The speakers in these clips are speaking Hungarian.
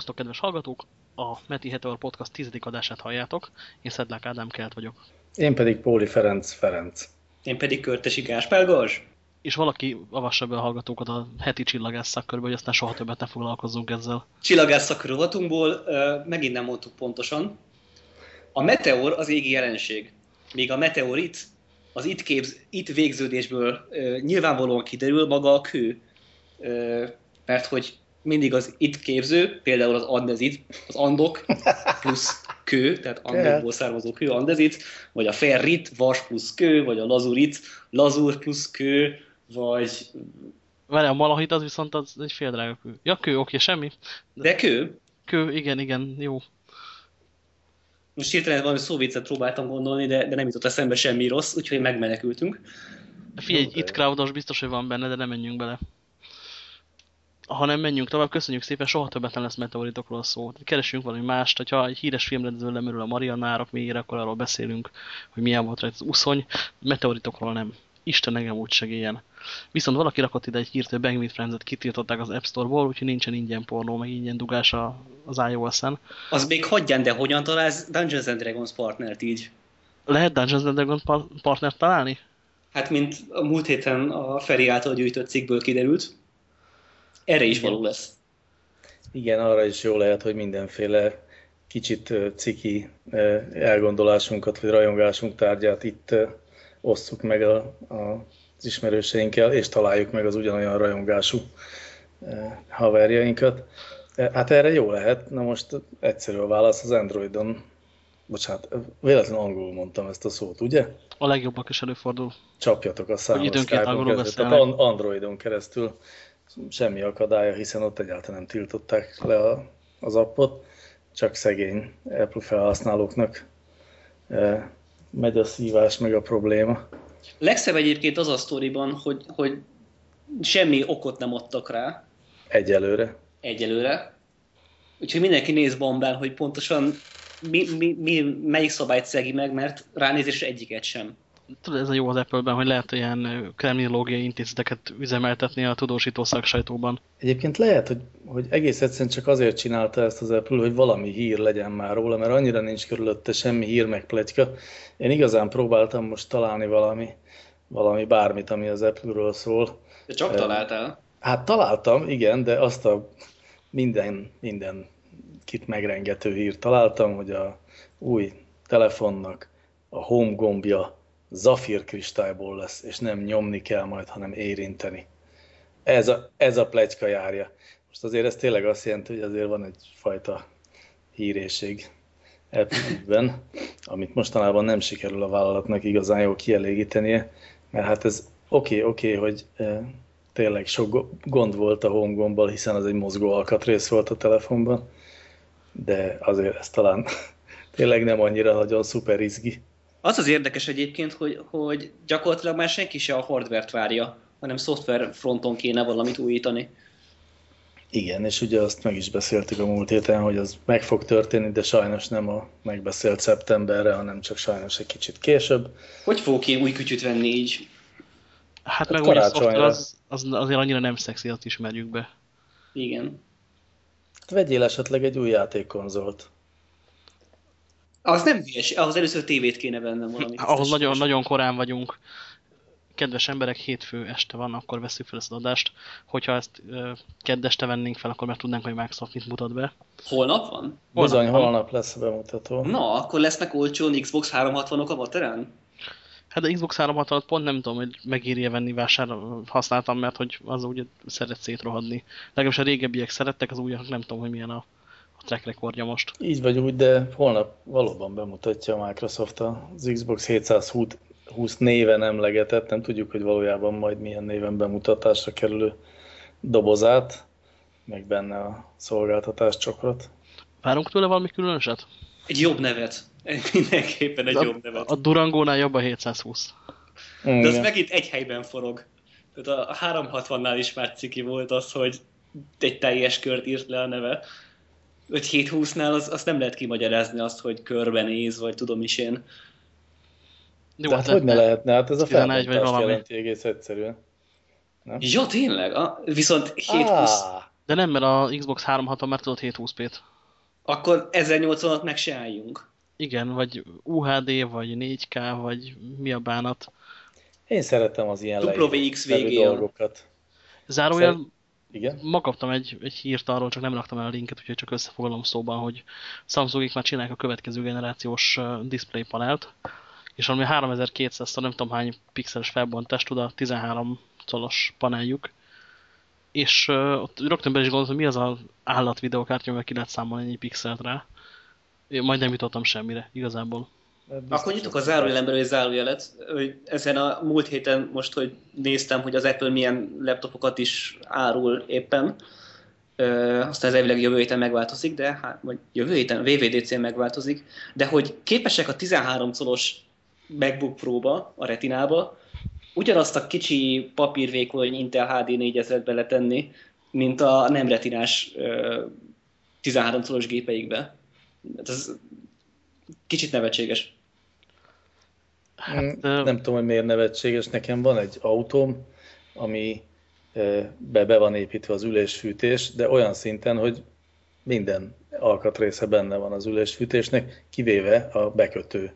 Szervusztok, kedves hallgatók! A Meti Heteor Podcast tizedik adását halljátok. Én Szedlák Ádám Kelt vagyok. Én pedig Póli Ferenc Ferenc. Én pedig Körtesi Gáspár Gors. És valaki avassa be a hallgatókat a heti csillagász szakkörbe, hogy aztán soha többet ne foglalkozzunk ezzel. Csillagász szakkör rovatunkból uh, megint nem mondtuk pontosan. A meteor az égi jelenség. Míg a meteorit az itt, képz, itt végződésből nyilvánvalóan kiderül maga a kő. Mert hogy mindig az itt képző, például az andezit, az andok plusz kő, tehát andokból származó kő, andezit, vagy a ferrit, vas plusz kő, vagy a lazurit, lazur plusz kő, vagy... Várj, a malahit az viszont az egy fél drága kő. Ja, kő, oké, semmi. De kő? Kő, igen, igen, jó. Most hirtelen valami szóviccet próbáltam gondolni, de, de nem jutott eszembe semmi rossz, úgyhogy megmenekültünk. Figyelj, itt crowdos biztos, hogy van benne, de nem menjünk bele ha nem menjünk tovább, köszönjük szépen, soha többet nem lesz meteoritokról szó. Keresünk valami mást, hogyha egy híres filmrendező lemörül a Marianárok mélyére, akkor arról beszélünk, hogy milyen volt rajta az uszony, meteoritokról nem. Isten engem úgy segélyen. Viszont valaki rakott ide egy hírt, hogy Bang with Friends-et kitiltották az App Store-ból, úgyhogy nincsen ingyen pornó, meg ingyen dugás az iOS-en. Az még hagyján, de hogyan találsz Dungeons and Dragons partnert így? Lehet Dungeons and Dragons partnert találni? Hát, mint a múlt héten a Feri által gyűjtött cikkből kiderült, erre is való lesz. Igen, arra is jó lehet, hogy mindenféle kicsit ciki elgondolásunkat, vagy rajongásunk tárgyát itt osszuk meg a, a, az ismerőseinkkel, és találjuk meg az ugyanolyan rajongású haverjainkat. Hát erre jó lehet. Na most egyszerű a válasz az Androidon. Bocsánat, véletlenül angolul mondtam ezt a szót, ugye? A legjobbak is előfordul. Csapjatok a számot időnként angolul beszélnek. Tehát Androidon keresztül semmi akadálya, hiszen ott egyáltalán nem tiltották le a, az appot, csak szegény Apple felhasználóknak e, megy a szívás, meg a probléma. Legszebb egyébként az a sztoriban, hogy, hogy semmi okot nem adtak rá. Egyelőre. Egyelőre. Úgyhogy mindenki néz bombán, hogy pontosan mi, mi, mi, melyik szabályt szegi meg, mert ránézésre egyiket sem tudod, ez a jó az Apple-ben, hogy lehet ilyen kremlinológiai intézeteket üzemeltetni a tudósító szaksajtóban. Egyébként lehet, hogy, hogy egész egyszerűen csak azért csinálta ezt az Apple, hogy valami hír legyen már róla, mert annyira nincs körülötte semmi hír meg pletyka. Én igazán próbáltam most találni valami, valami bármit, ami az Apple-ről szól. De csak találtál? Hát találtam, igen, de azt a minden, minden kit megrengető hírt találtam, hogy a új telefonnak a home gombja zafír kristályból lesz, és nem nyomni kell majd, hanem érinteni. Ez a, ez a plegyka járja. Most azért ez tényleg azt jelenti, hogy azért van egyfajta híréség ebben, amit mostanában nem sikerül a vállalatnak igazán jól kielégítenie, mert hát ez oké, okay, oké, okay, hogy e, tényleg sok gond volt a home hiszen az egy mozgó alkatrész volt a telefonban, de azért ez talán tényleg nem annyira nagyon szuper izgi. Az az érdekes egyébként, hogy, hogy gyakorlatilag már senki se a hardvert várja, hanem szoftver fronton kéne valamit újítani. Igen, és ugye azt meg is beszéltük a múlt héten, hogy az meg fog történni, de sajnos nem a megbeszélt szeptemberre, hanem csak sajnos egy kicsit később. Hogy fogok én új kütyüt venni így? Hát, hát meg a szoftver az, az azért annyira nem szexi, azt ismerjük be. Igen. Hát vegyél esetleg egy új játékkonzolt. Az nem hülyes, ahhoz először tévét kéne vennem valamit. Ahhoz nagyon, nagyon korán vagyunk. Kedves emberek, hétfő este van, akkor veszük fel ezt az adást. Hogyha ezt uh, keddeste vennénk fel, akkor meg tudnánk, hogy Microsoft mit mutat be. Holnap van? Holnap Bizony, van. holnap lesz a bemutató. Na, akkor lesznek olcsón Xbox 360-ok a Vateren? Hát a Xbox 360 pont nem tudom, hogy megírja venni vásárra használtam, mert hogy az úgy szeret szétrohadni. Legalábbis a régebbiek szerettek, az újak nem tudom, hogy milyen a track rekordja most. Így vagy úgy, de holnap valóban bemutatja a Microsoft az Xbox 720 néven emlegetett, nem tudjuk, hogy valójában majd milyen néven bemutatásra kerülő dobozát, meg benne a szolgáltatás csokrot. Várunk tőle valami különöset? Egy jobb nevet. Mindenképpen egy a, jobb nevet. A Durangónál jobb a 720. De az megint egy helyben forog. Tehát a 360-nál is már ciki volt az, hogy egy teljes kört írt le a neve. 5-7-20-nál az, azt nem lehet kimagyarázni azt, hogy körbenéz, vagy tudom is én. Jó, hát hogy ne lehetne? Hát ez a felbontást jelenti egész egyszerűen. Nem? Ja, tényleg? A, viszont 7-20... Ah, De nem, mert a Xbox 360 már tudott 720p-t. Akkor 1080-at meg se álljunk. Igen, vagy UHD, vagy 4K, vagy mi a bánat. Én szeretem az ilyen WX leíró VGA. dolgokat. Zárójel, Szer- Igen? ma kaptam egy, egy hírt arról, csak nem raktam el a linket, úgyhogy csak összefoglalom szóban, hogy Samsungik már csinálják a következő generációs display panelt, és ami 3200 nem tudom hány pixeles felbontást tud a 13 colos paneljuk, és uh, ott rögtön be is gondoltam, mi az az állat videokártya, amivel ki lehet számolni ennyi pixelt rá. Én majd nem jutottam semmire, igazából. Biztos, Akkor nyitok a zárójelemben egy zárójelet. hogy Ezen a múlt héten most, hogy néztem, hogy az Apple milyen laptopokat is árul éppen, Ö, aztán ez elvileg jövő héten megváltozik, de hát, vagy jövő héten, VVDC-n megváltozik, de hogy képesek a 13 colos MacBook Pro-ba, a retinába, ugyanazt a kicsi papírvékony Intel HD 4000-et beletenni, mint a nem retinás ö, 13 colos gépeikbe. Hát Ez kicsit nevetséges. Mm, ö- Nem tudom, hogy miért nevetséges. Nekem van egy autóm, ami be, be van építve az ülésfűtés, de olyan szinten, hogy minden alkatrésze benne van az ülésfűtésnek, kivéve a bekötő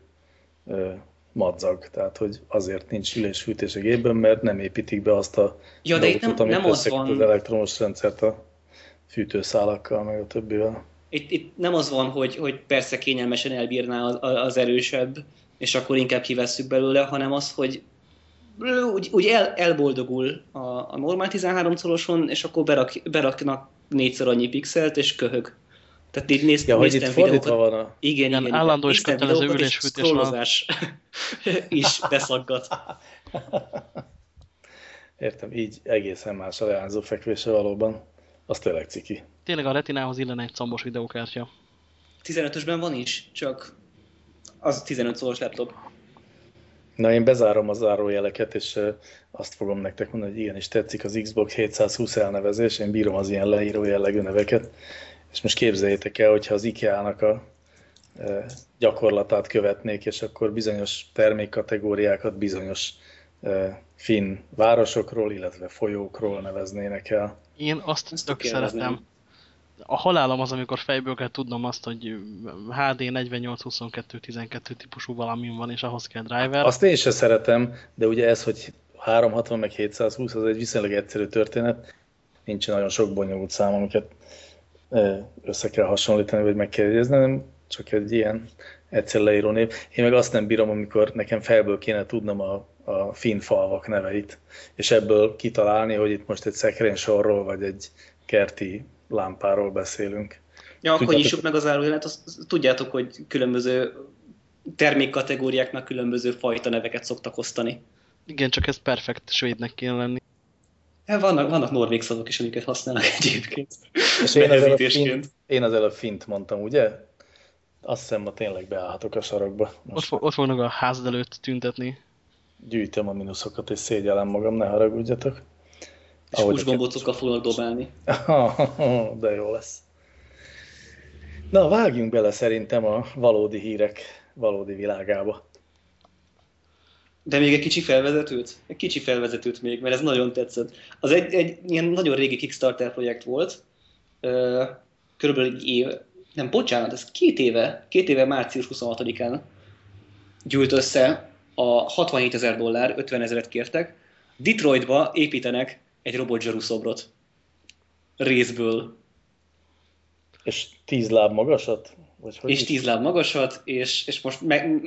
madzag. Tehát, hogy azért nincs ülésfűtés a gépben, mert nem építik be azt a Ja, de itt nem, dolgot, amit nem az van, az elektromos rendszert a fűtőszálakkal, meg a többivel. itt, itt nem az van, hogy, hogy persze kényelmesen elbírná az, az erősebb, és akkor inkább kivesszük belőle, hanem az, hogy úgy, úgy el, elboldogul a, a normál 13 szoroson, és akkor berak, beraknak négyszer annyi pixelt, és köhög. Tehát így néz, Ja, hogy itt néztem fordítva videókat. van a... Igen, Igen, igen, állandó és kötelező ülésfűtés van. is beszaggat. Értem, így egészen más a leányzó fekvése valóban. Az tényleg ciki. Tényleg a retinához illene egy combos videokártya. 15-ösben van is, csak az 15 szoros laptop. Na, én bezárom a zárójeleket, és azt fogom nektek mondani, hogy igenis tetszik az Xbox 720 elnevezés, én bírom az ilyen leíró jellegű neveket, és most képzeljétek el, hogyha az IKEA-nak a gyakorlatát követnék, és akkor bizonyos termékkategóriákat bizonyos finn városokról, illetve folyókról neveznének el. Én azt Ezt tök szeretem. A halálom az, amikor fejből kell tudnom azt, hogy HD 48, 22, 12 típusú valamin van, és ahhoz kell driver. Azt én sem szeretem, de ugye ez, hogy 360 meg 720, az egy viszonylag egyszerű történet. Nincs nagyon sok bonyolult szám, amiket össze kell hasonlítani, vagy meg kell jegyezni, csak egy ilyen egyszer leíró név. Én meg azt nem bírom, amikor nekem felből kéne tudnom a, a finn falvak neveit, és ebből kitalálni, hogy itt most egy szekrénysorról, vagy egy kerti lámpáról beszélünk. Ja, akkor Tudjátok- nyissuk meg az árujelet, azt, tudjátok, hogy különböző termékkategóriáknak különböző fajta neveket szoktak osztani. Igen, csak ez perfekt svédnek kéne lenni. Hát vannak, vannak norvég szavak is, amiket használnak egyébként. És én az, előbb fint, én az előbb fint mondtam, ugye? Azt hiszem, ma tényleg beállhatok a sarokba. Ott, Most fo- ott fognak a házad előtt tüntetni. gyűjtöm a mínuszokat, és szégyellem magam, ne haragudjatok. És Ahogy húsgombocokkal fognak dobálni. De jó lesz. Na, vágjunk bele szerintem a valódi hírek valódi világába. De még egy kicsi felvezetőt? Egy kicsi felvezetőt még, mert ez nagyon tetszett. Az egy, egy ilyen nagyon régi Kickstarter projekt volt. Körülbelül egy év, nem, bocsánat, ez két éve, két éve március 26-án gyűlt össze a 67 ezer dollár, 50 ezeret kértek. Detroitba építenek egy robotzsaru szobrot. Részből. És tíz láb magasat? Vagy hogy és is? 10 láb magasat, és, és most meg,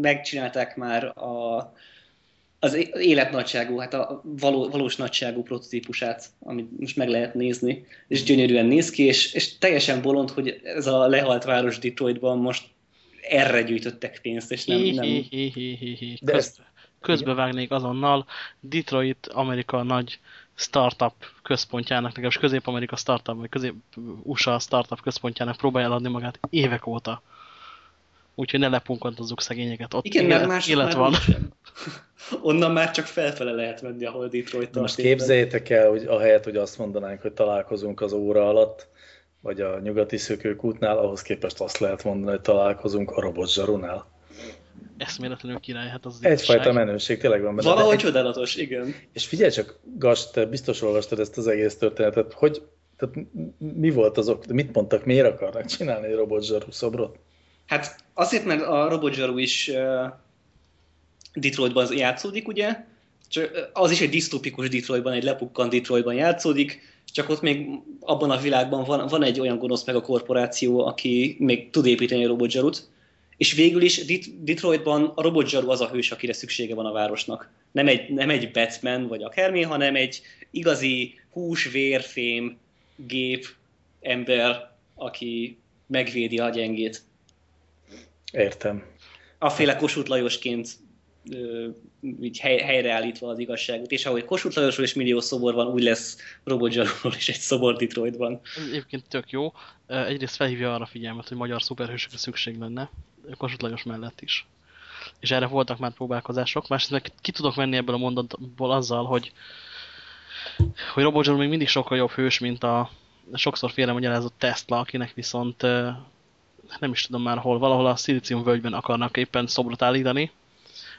megcsinálták már a, az életnagyságú, hát a való, valós nagyságú prototípusát, amit most meg lehet nézni, és gyönyörűen néz ki, és, és teljesen bolond, hogy ez a lehalt város Detroitban most erre gyűjtöttek pénzt, és nem, nem. De Köz, ezt- közbevágnék azonnal. Detroit, Amerika nagy startup központjának, legalábbis Közép-Amerika startup, vagy Közép-USA startup központjának próbálja eladni magát évek óta. Úgyhogy ne lepunkantozzuk szegényeket. Ott Igen, élet, mert más élet már van. Onnan már csak felfele lehet menni, ahol Detroit De most tart éppen. képzeljétek el, hogy ahelyett, hogy azt mondanánk, hogy találkozunk az óra alatt, vagy a nyugati szökőkútnál, ahhoz képest azt lehet mondani, hogy találkozunk a robotzsarunál. Eszméletlenül király, hát az Egyfajta igazság. menőség tényleg van benne. Valahogy csodálatos, igen. És figyelj csak, Gas, te biztos olvastad ezt az egész történetet, hogy Tehát mi volt azok, mit mondtak, miért akarnak csinálni egy robotzsaru szobrot? Hát azért, mert a robotzsaru is uh, Detroitban játszódik, ugye? Csak az is egy disztópikus Detroitban, egy lepukkant Detroitban játszódik, csak ott még abban a világban van, van egy olyan gonosz meg a korporáció, aki még tud építeni a robotzsarut, és végül is Detroitban a robotzsaru az a hős, akire szüksége van a városnak. Nem egy, nem egy Batman vagy akármi, hanem egy igazi hús, vér, fém, gép, ember, aki megvédi a gyengét. Értem. Aféle Kossuth Lajosként így hely, helyreállítva az igazságot. És ahogy Kossuth Lajosról is millió szobor van, úgy lesz Robot Zsarról is egy szobor Detroitban. Egyébként tök jó. Egyrészt felhívja arra figyelmet, hogy magyar szuperhősökre szükség lenne, Kossuth Lajos mellett is. És erre voltak már próbálkozások. Másrészt meg ki tudok venni ebből a mondatból azzal, hogy, hogy Robot Zsarról még mindig sokkal jobb hős, mint a sokszor félremagyarázott Tesla, akinek viszont nem is tudom már hol, valahol a Szilícium völgyben akarnak éppen szobrot állítani,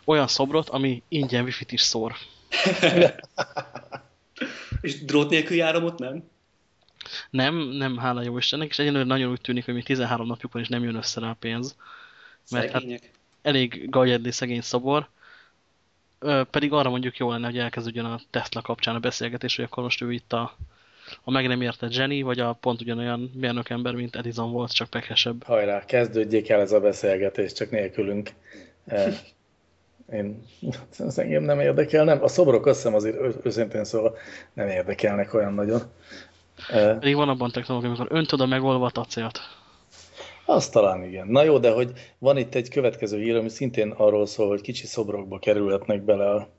olyan szobrot, ami ingyen wifi-t is szór. és drót nélkül áramot nem? Nem, nem, hála jó Istennek, és egyenlőre nagyon úgy tűnik, hogy még 13 napjuk van, és nem jön össze rá a pénz. Mert hát elég gajedli szegény szobor, Ö, pedig arra mondjuk jó lenne, hogy elkezdődjön a Tesla kapcsán a beszélgetés, hogy akkor most ő itt a, a meg nem értett Jenny, vagy a pont ugyanolyan mérnök ember, mint Edison volt, csak pekesebb. Hajrá, kezdődjék el ez a beszélgetés, csak nélkülünk. Én, ez engem nem érdekel, nem. A szobrok azt hiszem azért őszintén szóval nem érdekelnek olyan nagyon. Pedig van abban technológia, amikor öntöd a megolvat acélt. Az talán igen. Na jó, de hogy van itt egy következő hír, ami szintén arról szól, hogy kicsi szobrokba kerülhetnek bele a,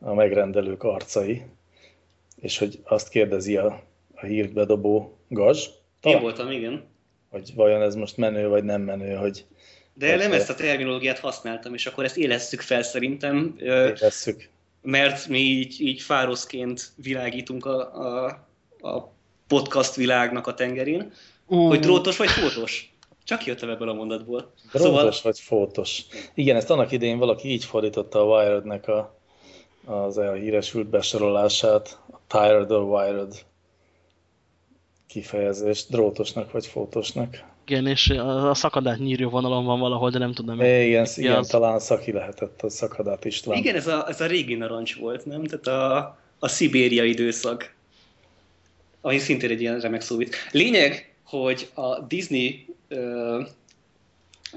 a megrendelők arcai, és hogy azt kérdezi a, a hírt bedobó Gazs. Én voltam, igen. Hogy vajon ez most menő, vagy nem menő, hogy de Persze. nem ezt a terminológiát használtam, és akkor ezt élesszük fel szerintem. Élesszük. Mert mi így, így fároszként világítunk a, a, a podcast világnak a tengerén. Uh. Hogy drótos vagy fotós? Csak jöttem ebből a mondatból. Drótos szóval... vagy fotós. Igen, ezt annak idején valaki így fordította a Wired-nek a, az a híresült besorolását, a Tired or Wired kifejezést, drótosnak vagy fotósnak. Igen, és a szakadát nyírő vonalon van valahol, de nem tudom. É, igen, igen az... talán szaki lehetett a szakadát István. Igen, ez a, ez a régi narancs volt, nem? Tehát a, a szibéria időszak, ami szintén egy ilyen remek szóvit. Lényeg, hogy a Disney, uh,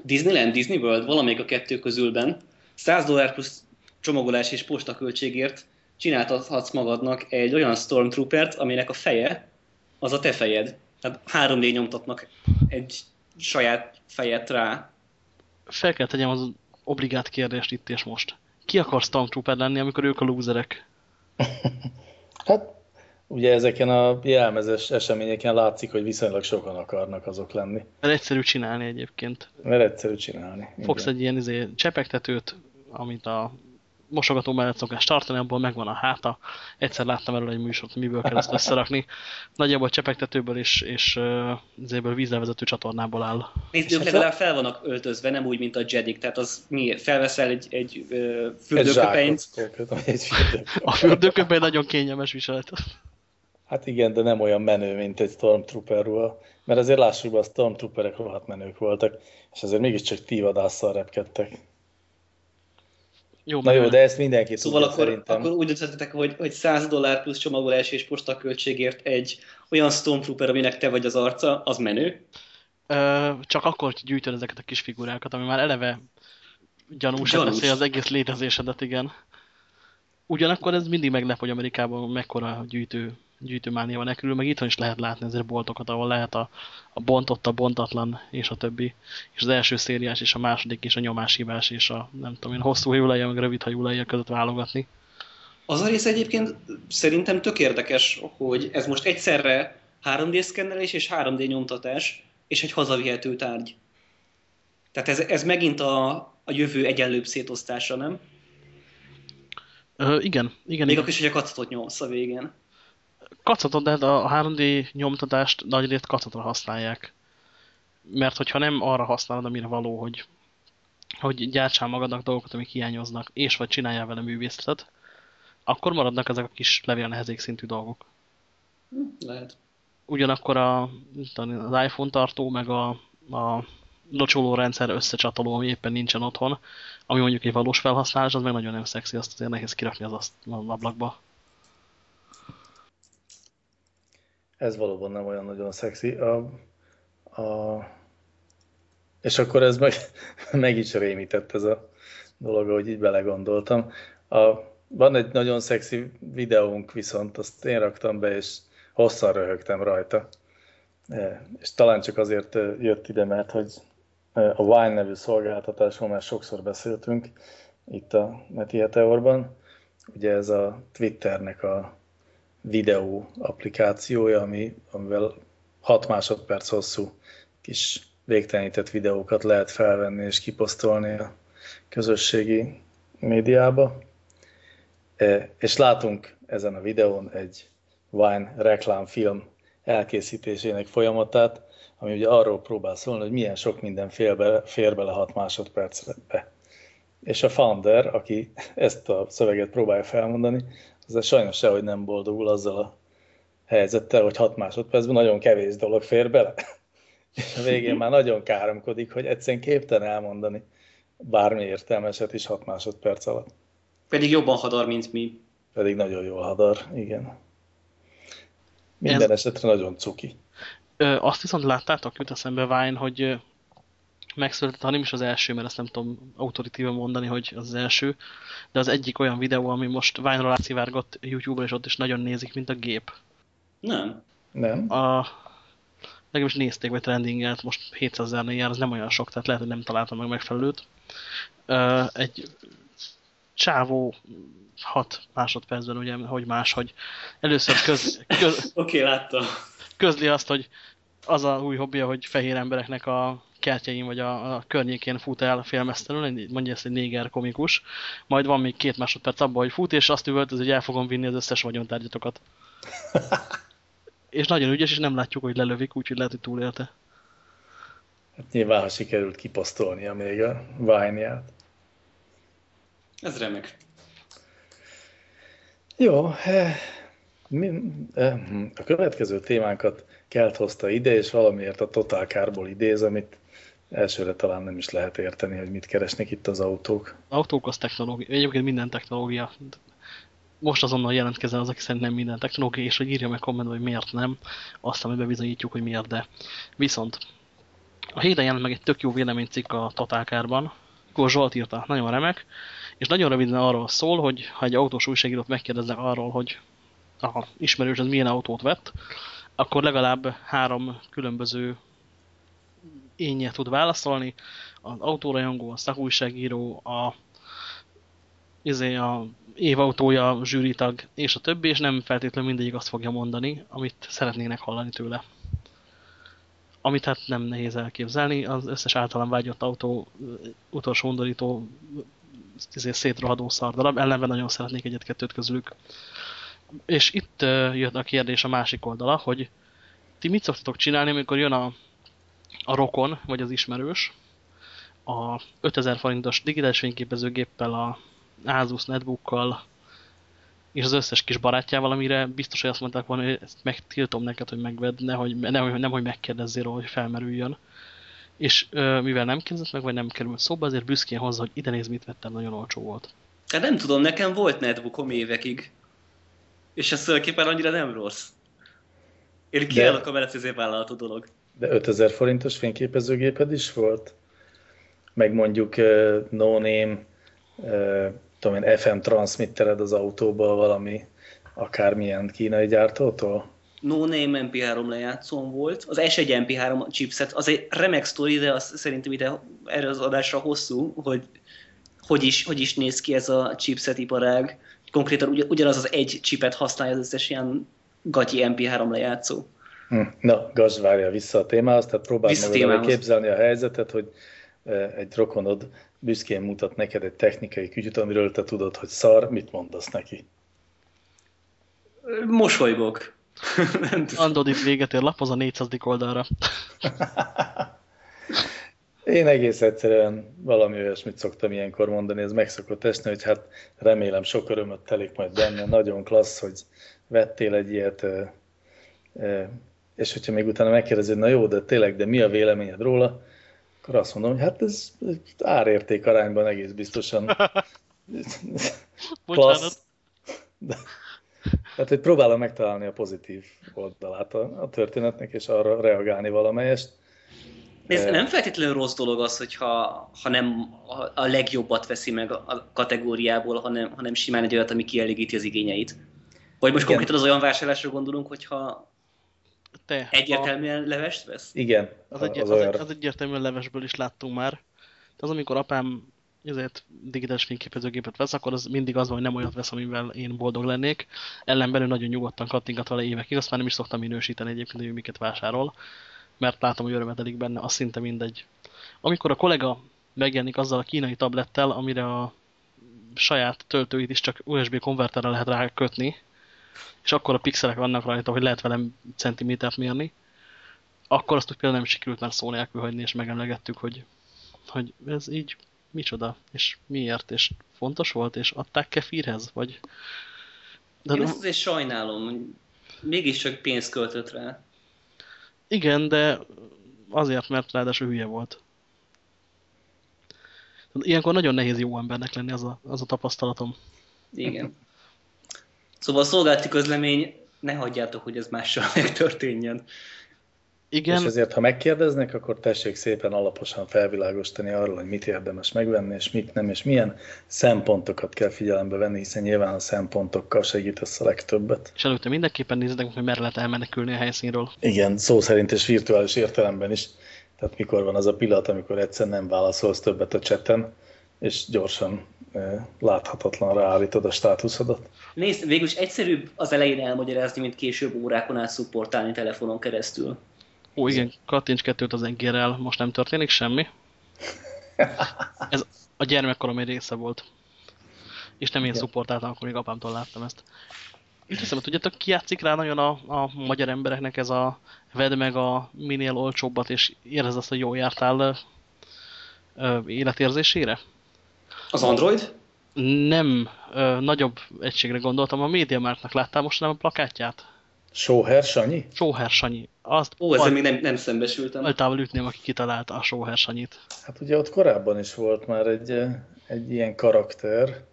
Disneyland, Disney World valamelyik a kettő közülben 100 dollár plusz csomagolás és postaköltségért csináltathatsz magadnak egy olyan Stormtroopert, aminek a feje az a te fejed. Tehát 3D nyomtatnak egy saját fejet rá. Fel kell tegyem az obligát kérdést itt és most. Ki akar Stormtrooper lenni, amikor ők a lúzerek? hát, ugye ezeken a jelmezes eseményeken látszik, hogy viszonylag sokan akarnak azok lenni. Mert egyszerű csinálni egyébként. Mert egyszerű csinálni. Fogsz igen. egy ilyen izé, csepegtetőt, amit a mosogató mellett szokás tartani, abból megvan a háta. Egyszer láttam erről egy műsort, miből kell ezt összerakni. Nagyjából csepegtetőből és, és uh, vízlevezető csatornából áll. Nézd, ők legalább fel vannak öltözve, nem úgy, mint a Jedik. Tehát az mi? Felveszel egy, egy fürdőköpenyt? A fürdőköpeny nagyon kényelmes viselet. Hát igen, de nem olyan menő, mint egy Stormtrooper Mert azért lássuk be, a Stormtrooperek rohadt menők voltak, és azért mégiscsak tívadásszal repkedtek. Jó, Na jó, de ezt mindenki szóval tudja akkor, szerintem. akkor úgy döntöttetek, hogy, hogy 100 dollár plusz csomagolás és postaköltségért egy olyan Stormtrooper, aminek te vagy az arca, az menő? Ö, csak akkor gyűjtöd ezeket a kis figurákat, ami már eleve gyanús, gyanús. az egész létezésedet, igen. Ugyanakkor ez mindig meglep, hogy Amerikában mekkora gyűjtő gyűjtőmánia van nekül, meg itthon is lehet látni ezért boltokat, ahol lehet a, a bontott, a bontatlan, és a többi. És az első szériás, és a második, és a nyomáshibás, és a nem tudom én, hosszú hajú meg rövid hajú között válogatni. Az a rész egyébként szerintem tök érdekes, hogy ez most egyszerre 3D szkennelés és 3D nyomtatás, és egy hazavihető tárgy. Tehát ez, ez megint a, a jövő egyenlőbb szétosztása, nem? Ö, igen, igen. Még igen. akkor is, hogy a kacatot nyomsz a végén kacatot, de a 3D nyomtatást nagyrészt kacatra használják. Mert hogyha nem arra használod, amire való, hogy, hogy gyártsál magadnak dolgokat, amik hiányoznak, és vagy csináljál vele művészetet, akkor maradnak ezek a kis levélnehezék szintű dolgok. Hm, lehet. ugyanakkor a, az iPhone tartó, meg a, a locsoló rendszer összecsatoló, ami éppen nincsen otthon, ami mondjuk egy valós felhasználás, az meg nagyon nem szexi, azt azért nehéz kirakni az, azt, az ablakba. Ez valóban nem olyan nagyon szexi. A, a... És akkor ez meg, meg is rémített ez a dolog, hogy így belegondoltam. A, van egy nagyon szexi videónk, viszont azt én raktam be, és hosszan röhögtem rajta. E, és talán csak azért e, jött ide, mert hogy e, a Wine nevű szolgáltatásról már sokszor beszéltünk itt a Meti. Ugye ez a Twitternek a videó applikációja, ami, amivel 6 másodperc hosszú kis végtelenített videókat lehet felvenni és kiposztolni a közösségi médiába. És látunk ezen a videón egy Wine reklámfilm elkészítésének folyamatát, ami ugye arról próbál szólni, hogy milyen sok minden fér bele, fér bele 6 másodpercbe. És a founder, aki ezt a szöveget próbálja felmondani, az sajnos sehogy nem boldogul azzal a helyzettel, hogy 6 másodpercben nagyon kevés dolog fér bele. És a végén már nagyon káromkodik, hogy egyszerűen képtelen elmondani bármi értelmeset is 6 másodperc alatt. Pedig jobban hadar, mint mi. Pedig nagyon jól hadar, igen. Minden Ez... esetre nagyon cuki. Ö, azt viszont láttátok, jut eszembe Vine, hogy megszületett, ha nem is az első, mert ezt nem tudom autoritíven mondani, hogy az, az első, de az egyik olyan videó, ami most Vine-ról átszivárgott YouTube-ra, és ott is nagyon nézik, mint a gép. Nem. Nem. A, nekem is nézték, vagy trendingelt, most 700 ezernél jár, az nem olyan sok, tehát lehet, hogy nem találtam meg megfelelőt. Egy csávó 6 másodpercben, ugye, hogy más, hogy először köz... köz Oké, okay, láttam. Közli azt, hogy az a új hobbija, hogy fehér embereknek a kertjein vagy a, a környékén fut el félmeztelenül, mondja ezt egy néger komikus, majd van még két másodperc abban, hogy fut, és azt üvölt, hogy el fogom vinni az összes vagyontárgyatokat. és nagyon ügyes, és nem látjuk, hogy lelövik, úgyhogy lehet, hogy túlélte. Hát nyilván, ha sikerült kiposztolnia még a vine Ez remek. Jó, eh, mi, eh, a következő témánkat Kelt hozta ide, és valamiért a Total Carból idéz, amit elsőre talán nem is lehet érteni, hogy mit keresnek itt az autók. Autók az technológia, egyébként minden technológia. Most azonnal jelentkezel az, aki szerint nem minden technológia, és hogy írja meg kommentben, hogy miért nem, aztán mi bebizonyítjuk, hogy miért, de viszont a héten jelent meg egy tök jó véleménycikk a Totálkárban, akkor Zsolt írta, nagyon remek, és nagyon röviden arról szól, hogy ha egy autós újságírót megkérdeznek arról, hogy a ismerős az milyen autót vett, akkor legalább három különböző énje tud válaszolni. Az autórajongó, a szakújságíró, a, izé, a évautója, zsűritag és a többi, és nem feltétlenül mindegyik azt fogja mondani, amit szeretnének hallani tőle. Amit hát nem nehéz elképzelni, az összes általán vágyott autó utolsó undorító izé, szétrohadó szardarab, ellenben nagyon szeretnék egyet-kettőt közülük. És itt jött a kérdés a másik oldala, hogy ti mit szoktatok csinálni, amikor jön a a rokon, vagy az ismerős, a 5000 forintos digitális fényképezőgéppel, a Asus netbookkal, és az összes kis barátjával, amire biztos, hogy azt mondták volna, hogy ezt megtiltom neked, hogy megvedd, nehogy, nem, nem, hogy megkérdezzél róla, hogy felmerüljön. És ö, mivel nem kérdezett meg, vagy nem került szóba, azért büszkén hozzá, hogy ide néz, mit vettem, nagyon olcsó volt. Hát nem tudom, nekem volt netbookom évekig. És ez tulajdonképpen annyira nem rossz. Én kiállok a mellett, ezért vállalható dolog. De 5000 forintos fényképezőgéped is volt? Meg mondjuk uh, no name, uh, tudom én, FM transmittered az autóba valami akármilyen kínai gyártótól? No Name MP3 lejátszón volt. Az S1 MP3 chipset, az egy remek sztori, de az szerintem ide erre az adásra hosszú, hogy hogy is, hogy is néz ki ez a chipset iparág. Konkrétan ugyanaz az egy chipet használja az összes ilyen gatyi MP3 lejátszó. Hm. Na, Gazs várja vissza a témához, tehát próbáld meg képzelni a helyzetet, hogy e, egy rokonod büszkén mutat neked egy technikai kütyüt, amiről te tudod, hogy szar, mit mondasz neki? Mosolygok. Andod itt véget ér, lapoz a 400. oldalra. Én egész egyszerűen valami olyasmit szoktam ilyenkor mondani, ez meg szokott esni, hogy hát remélem sok örömöt telik majd benne, nagyon klassz, hogy vettél egy ilyet, és hogyha még utána megkérdezed, na jó, de tényleg, de mi a véleményed róla, akkor azt mondom, hogy hát ez árérték arányban egész biztosan klassz. De, tehát, hogy próbálom megtalálni a pozitív oldalát a, a történetnek, és arra reagálni valamelyest. Ez nem feltétlenül rossz dolog az, hogyha ha nem a legjobbat veszi meg a kategóriából, hanem, hanem simán egy olyat, ami kielégíti az igényeit. Vagy most Igen. konkrétan az olyan vásárlásra gondolunk, hogyha te, egyértelműen a... levest vesz? Igen. Az, egy, az, az, egy, az egyértelműen levesből is láttunk már. Az, amikor apám ezért digitális fényképezőgépet vesz, akkor az mindig az van, hogy nem olyat vesz, amivel én boldog lennék. Ellenben nyugodtan nyugodtan kattingat vele évekig, azt már nem is szoktam minősíteni egyébként, hogy ő miket vásárol, mert látom, hogy örömet benne, az szinte mindegy. Amikor a kollega megjelenik azzal a kínai tablettel, amire a saját töltőit is csak USB konverterre lehet rá kötni, és akkor a pixelek vannak rajta, hogy lehet velem centimétert mérni, akkor azt úgy például nem sikerült már szó nélkül hagyni, és megemlegettük, hogy, hogy ez így micsoda, és miért, és fontos volt, és adták kefirhez, vagy... De Én ezt azért sajnálom, mégiscsak pénzt költött rá. Igen, de azért, mert ráadásul hülye volt. Ilyenkor nagyon nehéz jó embernek lenni, az a, az a tapasztalatom. Igen. Szóval a szolgálati közlemény, ne hagyjátok, hogy ez mással megtörténjen. Igen. És ezért, ha megkérdeznek, akkor tessék szépen alaposan felvilágosítani arról, hogy mit érdemes megvenni, és mit nem, és milyen szempontokat kell figyelembe venni, hiszen nyilván a szempontokkal segítesz a legtöbbet. És előtte mindenképpen nézzük, hogy merre lehet elmenekülni a helyszínről. Igen, szó szerint és virtuális értelemben is. Tehát mikor van az a pillanat, amikor egyszer nem válaszolsz többet a cseten, és gyorsan láthatatlanra állítod a státuszodat. Nézd, végülis egyszerűbb az elején elmagyarázni, mint később órákon át szupportálni telefonon keresztül. Ó, igen, kattints kettőt az engérrel, most nem történik semmi. Ez a gyermekkorom egy része volt. És nem én szupportáltam, akkor még apámtól láttam ezt. Itt hiszem, hogy tudjátok, ki játszik rá nagyon a, a magyar embereknek ez a vedd meg a minél olcsóbbat, és érez azt, hogy jó jártál ö, életérzésére? Az Android? Nem, ö, nagyobb egységre gondoltam. A MediaMarktnak láttál most nem a plakátját? Sóher Sanyi? Sóher Sanyi. Azt Ó, ezzel még nem, nem szembesültem. Altával ütném, aki kitalálta a Sóher Sanyit. Hát ugye ott korábban is volt már egy, eh, egy ilyen karakter,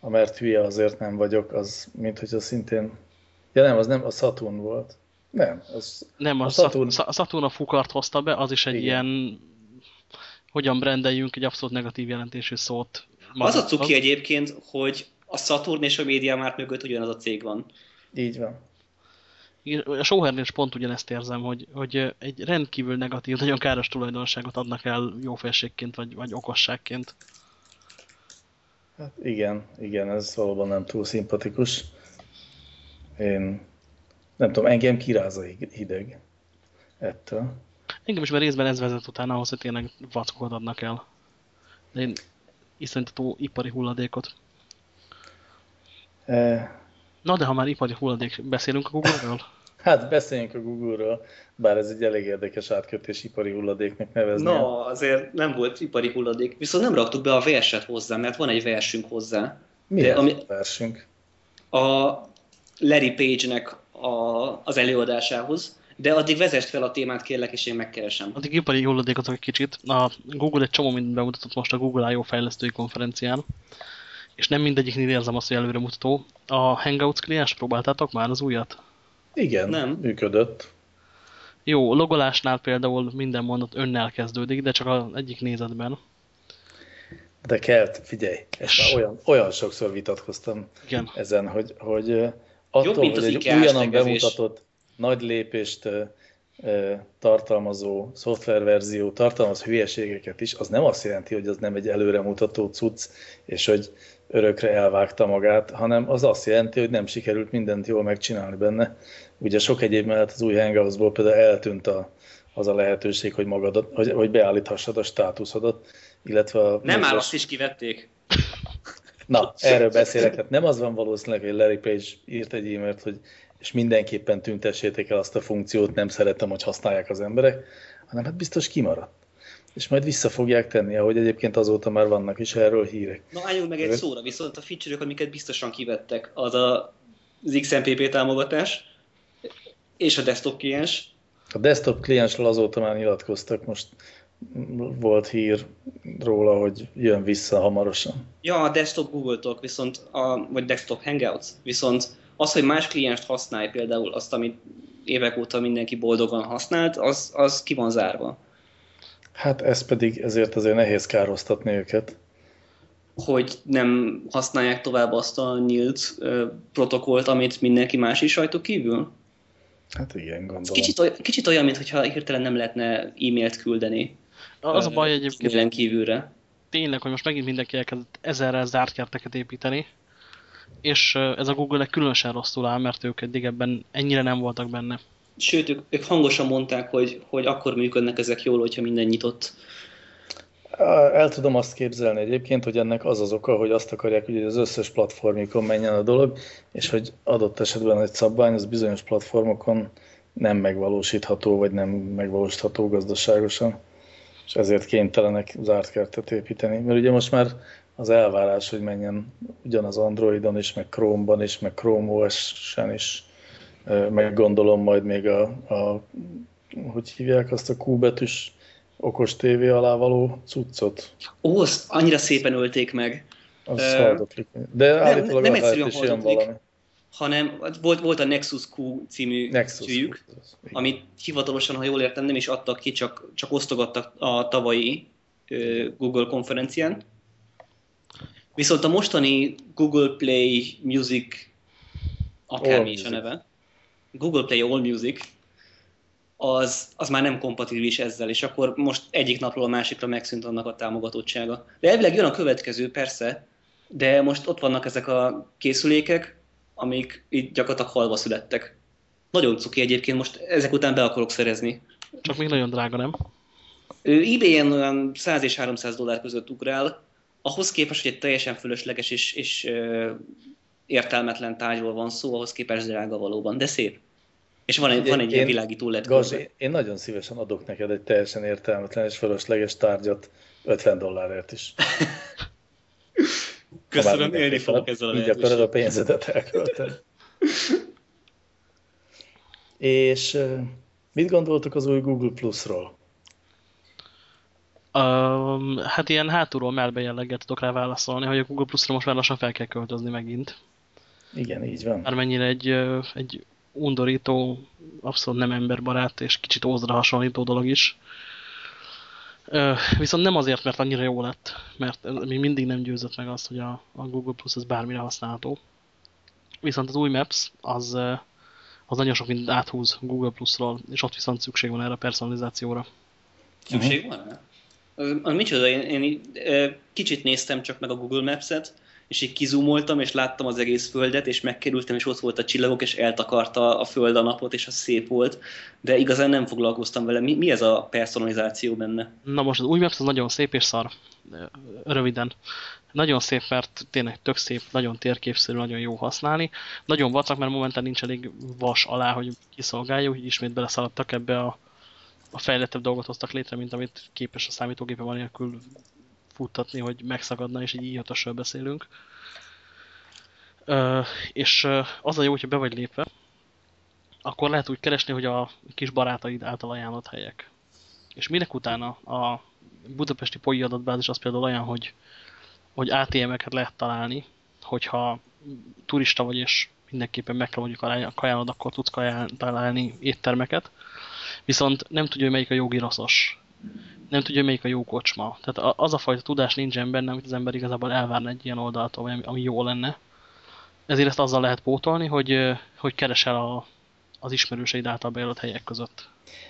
a mert hülye azért nem vagyok, az, mint hogy az szintén... Ja nem, az nem, a Saturn volt. Nem, az, nem, a, a Saturn... Saturn a fukart hozta be, az is egy Igen. ilyen hogyan brendeljünk egy abszolút negatív jelentésű szót. Az a cuki egyébként, hogy a Saturn és a média már mögött ugyanaz a cég van. Így van a Sohernél is pont ugyanezt érzem, hogy, hogy egy rendkívül negatív, nagyon káros tulajdonságot adnak el jófélségként, vagy, vagy okosságként. Hát igen, igen, ez valóban nem túl szimpatikus. Én nem tudom, engem kiráz a hideg ettől. Engem is, mert részben ez vezet utána ahhoz, hogy tényleg vackokat adnak el. De én iszonytató ipari hulladékot. E... Na, de ha már ipari hulladék, beszélünk a Google-ről? Hát beszéljünk a Google-ről, bár ez egy elég érdekes átkötés ipari hulladéknek nevezni. No, azért nem volt ipari hulladék. Viszont nem raktuk be a verset hozzá, mert van egy versünk hozzá. Mi De, ami, a versünk? A Larry Page-nek a, az előadásához. De addig vezest fel a témát, kérlek, és én megkeresem. Addig ipari hulladékot egy kicsit. A Google egy csomó mindent bemutatott most a Google I.O. fejlesztői konferencián. És nem mindegyiknél érzem azt, hogy előremutató. A Hangouts kliens próbáltátok már az újat? Igen, nem. működött. Jó, logolásnál például minden mondat önnel kezdődik, de csak az egyik nézetben. De kell, figyelj, ezt már olyan, olyan sokszor vitatkoztam Igen. ezen, hogy, hogy attól, Jobb, hogy egy újonnan bemutatott nagy lépést tartalmazó szoftververzió tartalmaz hülyeségeket is, az nem azt jelenti, hogy az nem egy előremutató cucc, és hogy örökre elvágta magát, hanem az azt jelenti, hogy nem sikerült mindent jól megcsinálni benne. Ugye sok egyéb mellett az új Hangoutsból például eltűnt a, az a lehetőség, hogy, magadat, hogy, hogy beállíthassad a státuszodat, illetve a... Nem áll, azt is kivették. Na, erről beszélek. Hát nem az van valószínűleg, hogy Larry Page írt egy e-mailt, hogy és mindenképpen tüntessétek el azt a funkciót, nem szeretem, hogy használják az emberek, hanem hát biztos kimaradt. És majd vissza fogják tenni, ahogy egyébként azóta már vannak is erről hírek. Na álljunk meg egy szóra, viszont a feature amiket biztosan kivettek, az a, az XMPP támogatás, és a desktop kliens, A desktop kliensről azóta már nyilatkoztak, most volt hír róla, hogy jön vissza hamarosan. Ja, a desktop Google Talk viszont, a, vagy desktop Hangouts, viszont az, hogy más klienst használj például azt, amit évek óta mindenki boldogan használt, az, az ki van zárva. Hát ez pedig ezért azért nehéz károsztatni őket. Hogy nem használják tovább azt a nyílt ö, protokollt, amit mindenki más is rajtuk kívül? Hát igen, gondolom. Kicsit olyan, kicsit olyan, mintha hirtelen nem lehetne e-mailt küldeni. Az a baj egyébként kívülre. tényleg, hogy most megint mindenki elkezdett ezerrel zárt kerteket építeni, és ez a Google-nek különösen rosszul áll, mert ők eddig ebben ennyire nem voltak benne. Sőt, ők, ők hangosan mondták, hogy, hogy akkor működnek ezek jól, hogyha minden nyitott. El tudom azt képzelni egyébként, hogy ennek az az oka, hogy azt akarják, hogy az összes platformjukon menjen a dolog, és hogy adott esetben egy szabvány az bizonyos platformokon nem megvalósítható, vagy nem megvalósítható gazdaságosan, és ezért kénytelenek zárt kertet építeni. Mert ugye most már az elvárás, hogy menjen ugyanaz Androidon is, meg Chrome-ban is, meg Chrome OS-sen is, meg gondolom majd még a, a hogy hívják azt a Q betűs okos tévé alá való cuccot. Ó, azt annyira szépen ölték meg. Az Ö, haldoklik. De állítólag nem nem egyszerűen haldoklik. hanem volt, volt a Nexus Q című Nexus. tűjük, Igen. amit hivatalosan, ha jól értem, nem is adtak ki, csak, csak osztogattak a tavalyi ö, Google konferencián. Viszont a mostani Google Play Music, akármi is a neve, Google Play All Music, az, az már nem kompatibilis ezzel, és akkor most egyik napról a másikra megszűnt annak a támogatottsága. De elvileg jön a következő, persze, de most ott vannak ezek a készülékek, amik így gyakorlatilag halva születtek. Nagyon cuki egyébként, most ezek után be akarok szerezni. Csak még nagyon drága, nem? Ő eBay-en olyan 100 és 300 dollár között ugrál, ahhoz képest, hogy egy teljesen fölösleges és, és ö, értelmetlen tárgyról van szó, ahhoz képest drága valóban, de szép. És van egy, van egy ilyen Én- világító LED Gaz, közben. én nagyon szívesen adok neked egy teljesen értelmetlen és fölösleges tárgyat 50 dollárért is. Köszönöm, élni fogok ezzel a Így akarod a pénzedet elkölteni. És mit gondoltuk az új Google Plus-ról? Um, hát ilyen hátulról melbe jelleggel tudok rá válaszolni, hogy a Google Plus-ra most már lassan fel kell költözni megint. Igen, így van. Bármennyire egy, egy undorító, abszolút nem emberbarát és kicsit ózra hasonlító dolog is. Viszont nem azért, mert annyira jó lett, mert még mindig nem győzött meg azt, hogy a, a Google Plus az bármire használható. Viszont az új Maps az, az nagyon sok mindent áthúz Google Plus-ról, és ott viszont szükség van erre a personalizációra. Szükség van? Az, micsoda, én, én kicsit néztem csak meg a Google Maps-et, és így kizumoltam, és láttam az egész földet, és megkerültem, és ott volt a csillagok, és eltakarta a föld a napot, és az szép volt, de igazán nem foglalkoztam vele. Mi, mi ez a personalizáció benne? Na most az új Maps az nagyon szép és szar. Röviden. Nagyon szép, mert tényleg tök szép, nagyon térképszerű, nagyon jó használni. Nagyon vacak, mert momentán nincs elég vas alá, hogy kiszolgálja, hogy ismét beleszaladtak ebbe a, a fejlettebb dolgot hoztak létre, mint amit képes a számítógépe van nélkül futtatni, hogy megszakadna, és így íjatosról beszélünk. És az a jó, hogyha be vagy lépve, akkor lehet úgy keresni, hogy a kis barátaid által ajánlott helyek. És minek utána a budapesti POI adatbázis az például olyan, hogy, hogy ATM-eket lehet találni, hogyha turista vagy és mindenképpen meg kell mondjuk kajálod, akkor tudsz kajál- találni éttermeket. Viszont nem tudja, hogy melyik a jó giroszos. Nem tudja, melyik a jó kocsma. Tehát az a fajta tudás nincsen benne, amit az ember igazából elvárna egy ilyen oldaltól, ami, ami jó lenne. Ezért ezt azzal lehet pótolni, hogy, hogy keresel a, az ismerőseid által bejelölt helyek között.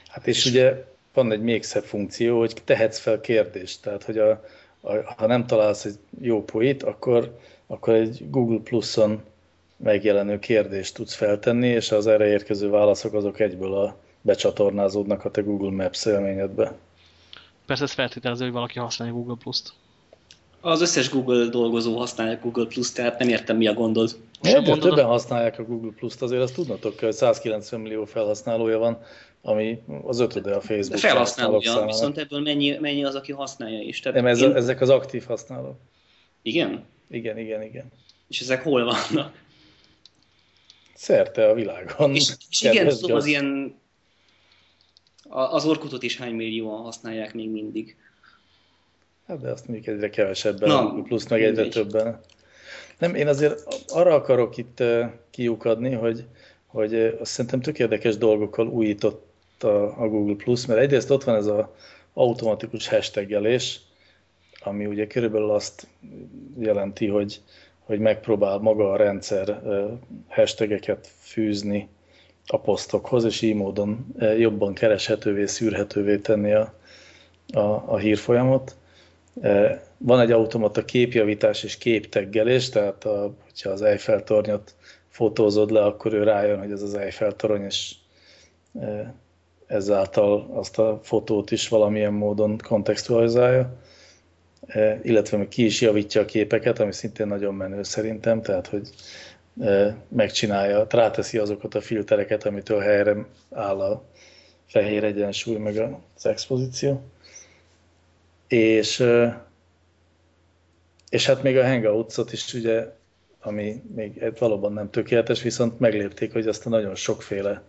Hát és ugye van egy még szebb funkció, hogy tehetsz fel kérdést. Tehát, hogy a, a, ha nem találsz egy jó poét, akkor, akkor egy Google Plus-on megjelenő kérdést tudsz feltenni, és az erre érkező válaszok azok egyből a becsatornázódnak a te Google Maps élményedbe. Persze ez feltételező, hogy valaki használja Google Plus-t. Az összes Google dolgozó használja Google Plus, tehát nem értem, mi a gondod. Egyre mondod, többen használják a Google Plus-t, azért azt tudnotok, hogy 190 millió felhasználója van, ami az ötöde a Facebook felhasználója, viszont ebből mennyi, mennyi az, aki használja is. Tehát Nem, ez, én... ezek az aktív használók. Igen? Igen, igen, igen. És ezek hol vannak? Szerte a világon. És, és igen, tudom, az ilyen Az Orkutot is hány millióan használják még mindig. Hát de azt mondjuk egyre kevesebben, Na, plusz meg egyre többen. Nem, én azért arra akarok itt kiukadni, hogy, hogy azt szerintem tök érdekes dolgokkal újított a, Google Plus, mert egyrészt ott van ez az automatikus hashtaggelés, ami ugye körülbelül azt jelenti, hogy, hogy megpróbál maga a rendszer hashtageket fűzni a posztokhoz, és így módon jobban kereshetővé, szűrhetővé tenni a, a, a hírfolyamot. Van egy automata képjavítás és képteggelés, tehát a, hogyha az Eiffel tornyot fotózod le, akkor ő rájön, hogy ez az Eiffel torony, és ezáltal azt a fotót is valamilyen módon kontextualizálja, illetve ki is javítja a képeket, ami szintén nagyon menő szerintem, tehát hogy megcsinálja, ráteszi azokat a filtereket, amitől helyre áll a fehér egyensúly, meg az expozíció. És, és hát még a Hangouts-ot is ugye, ami még valóban nem tökéletes, viszont meglépték, hogy azt a nagyon sokféle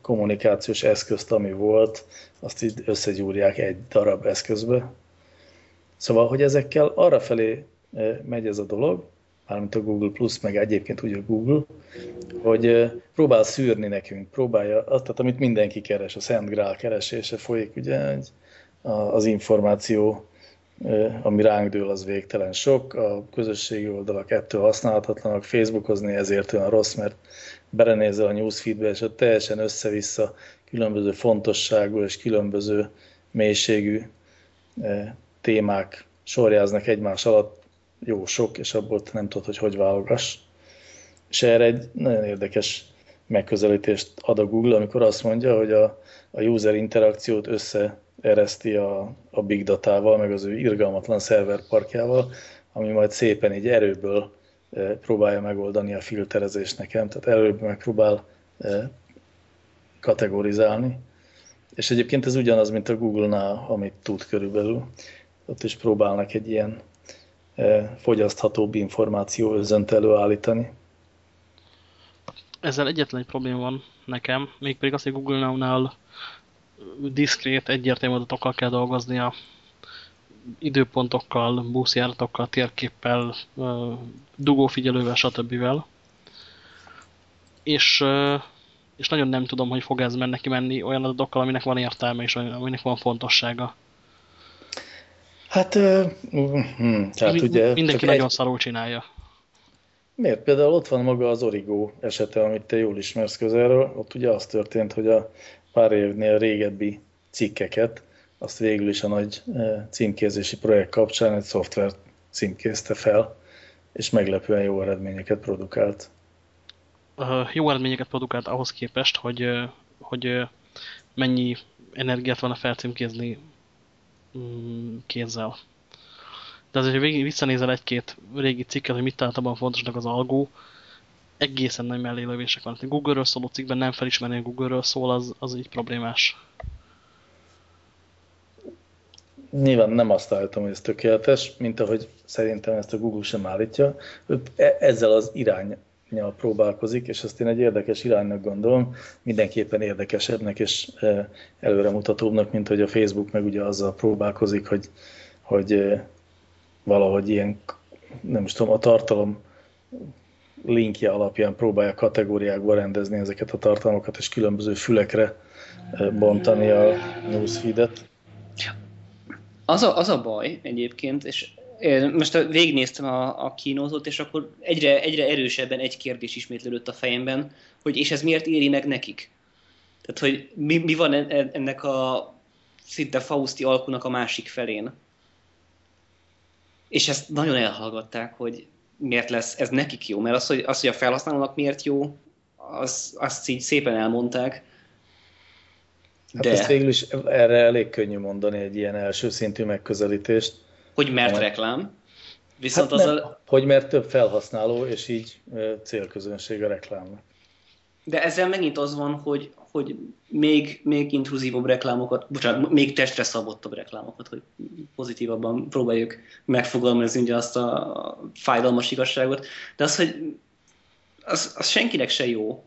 kommunikációs eszközt, ami volt, azt így összegyúrják egy darab eszközbe. Szóval, hogy ezekkel arra felé megy ez a dolog, mármint a Google Plus, meg egyébként úgy a Google, hogy próbál szűrni nekünk, próbálja azt, tehát amit mindenki keres, a Szent Grál keresése folyik, ugye az információ, ami ránk dől, az végtelen sok, a közösségi oldalak ettől használhatatlanak, Facebookozni ezért olyan rossz, mert belenézel a newsfeedbe, és ott teljesen össze-vissza különböző fontosságú és különböző mélységű témák sorjáznak egymás alatt, jó sok, és abból te nem tudod, hogy hogy válogass. És erre egy nagyon érdekes megközelítést ad a Google, amikor azt mondja, hogy a, a user interakciót összeereszti a, a big datával, meg az ő irgalmatlan szerverparkjával, ami majd szépen így erőből e, próbálja megoldani a filterezést nekem, tehát erőből megpróbál e, kategorizálni. És egyébként ez ugyanaz, mint a Google-nál, amit tud körülbelül. Ott is próbálnak egy ilyen fogyaszthatóbb információ özönt előállítani. Ezzel egyetlen egy probléma van nekem, mégpedig az, hogy Google Now-nál diszkrét, egyértelmű adatokkal kell dolgoznia, időpontokkal, buszjáratokkal, térképpel, dugófigyelővel, stb. És, és nagyon nem tudom, hogy fog ez neki menni olyan adatokkal, aminek van értelme és aminek van fontossága. Hát, uh, hm, tehát Mind, ugye... Mindenki nagyon egy... szarul csinálja. Miért? Például ott van maga az Origo esete, amit te jól ismersz közelről. Ott ugye az történt, hogy a pár évnél régebbi cikkeket, azt végül is a nagy címkézési projekt kapcsán egy szoftvert címkézte fel, és meglepően jó eredményeket produkált. Uh, jó eredményeket produkált ahhoz képest, hogy, hogy mennyi energiát van a felcímkézni kézzel. De azért, hogy visszanézel egy-két régi cikket, hogy mit talált abban fontosnak az algó, egészen nagy mellélövések van. A Google-ről szóló cikkben nem felismerni, hogy Google-ről szól, az, az így problémás. Nyilván nem azt állítom, hogy ez tökéletes, mint ahogy szerintem ezt a Google sem állítja. E- ezzel az irány nyal próbálkozik, és ezt én egy érdekes iránynak gondolom, mindenképpen érdekesebbnek és e, előremutatóbbnak, mint hogy a Facebook meg ugye azzal próbálkozik, hogy, hogy e, valahogy ilyen, nem is tudom, a tartalom linkje alapján próbálja kategóriákba rendezni ezeket a tartalmakat, és különböző fülekre e, bontani a newsfeedet. Az a, az a baj egyébként, és most végignéztem a, a kínózót, és akkor egyre, egyre erősebben egy kérdés ismétlődött a fejemben, hogy és ez miért éri meg nekik? Tehát, hogy mi, mi van ennek a szinte Fausti alkunak a másik felén? És ezt nagyon elhallgatták, hogy miért lesz ez nekik jó, mert az, hogy, az, hogy a felhasználónak miért jó, az, azt így szépen elmondták. De... Hát ezt végül is erre elég könnyű mondani egy ilyen első szintű megközelítést hogy mert reklám. Viszont hát az nem, a... Hogy mert több felhasználó, és így célközönség a reklámnak. De ezzel megint az van, hogy, hogy még, még intruzívabb reklámokat, bocsánat, még testre szabottabb reklámokat, hogy pozitívabban próbáljuk megfogalmazni ugye azt a fájdalmas igazságot. De az, hogy az, az senkinek se jó.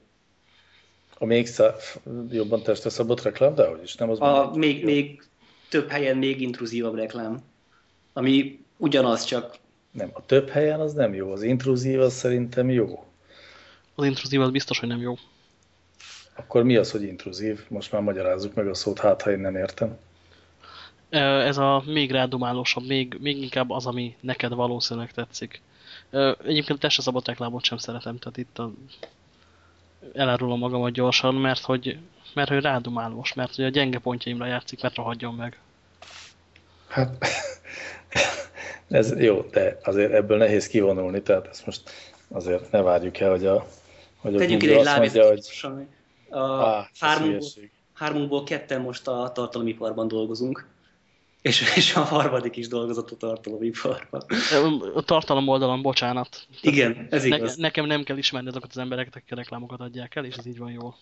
A még szá- jobban testre szabott reklám, de hogy is nem az A, még, még több helyen még intruzívabb reklám, ami ugyanaz, csak Nem, a több helyen az nem jó. Az intruzív az szerintem jó. Az intruzív az biztos, hogy nem jó. Akkor mi az, hogy intruzív? Most már magyarázzuk meg a szót, hát ha én nem értem. Ez a még rádomálósabb, még, még inkább az, ami neked valószínűleg tetszik. Egyébként a testre szabott reklámot sem szeretem, tehát itt a... elárulom magamat gyorsan, mert hogy, mert hogy rádomálós, mert hogy a gyenge pontjaimra játszik, mert rohadjon meg. Hát, ez jó, de azért ebből nehéz kivonulni, tehát ezt most azért ne várjuk el, hogy a, hogy tegyünk ide egy mondja, hogy. A á, hármunkból, hármunkból ketten most a tartalomiparban dolgozunk, és, és a harmadik is dolgozott a tartalomiparban. A tartalom oldalon, bocsánat. Igen, ez Ne, igaz. nekem nem kell ismerni azokat az embereket, akik a reklámokat adják el, és ez így van jól.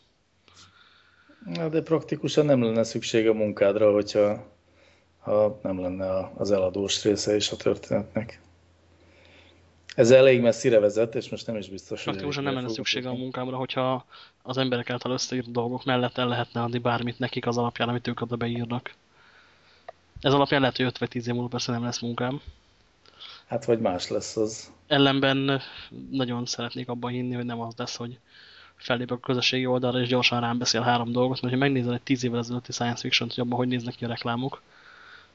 Na, de praktikusan nem lenne szükség a munkádra, hogyha ha nem lenne az eladós része is a történetnek. Ez elég messzire vezet, és most nem is biztos, hogy... Praktikusan nem lenne szüksége a munkámra, hogyha az emberek által összeírt dolgok mellett el lehetne adni bármit nekik az alapján, amit ők oda beírnak. Ez alapján lehet, hogy 5 vagy 10 év múlva persze nem lesz munkám. Hát vagy más lesz az. Ellenben nagyon szeretnék abban hinni, hogy nem az lesz, hogy fellépek a közösségi oldalra, és gyorsan rám beszél három dolgot, mert ha megnézel egy 10 évvel ezelőtti science fiction hogy abban hogy néznek ki a reklámok,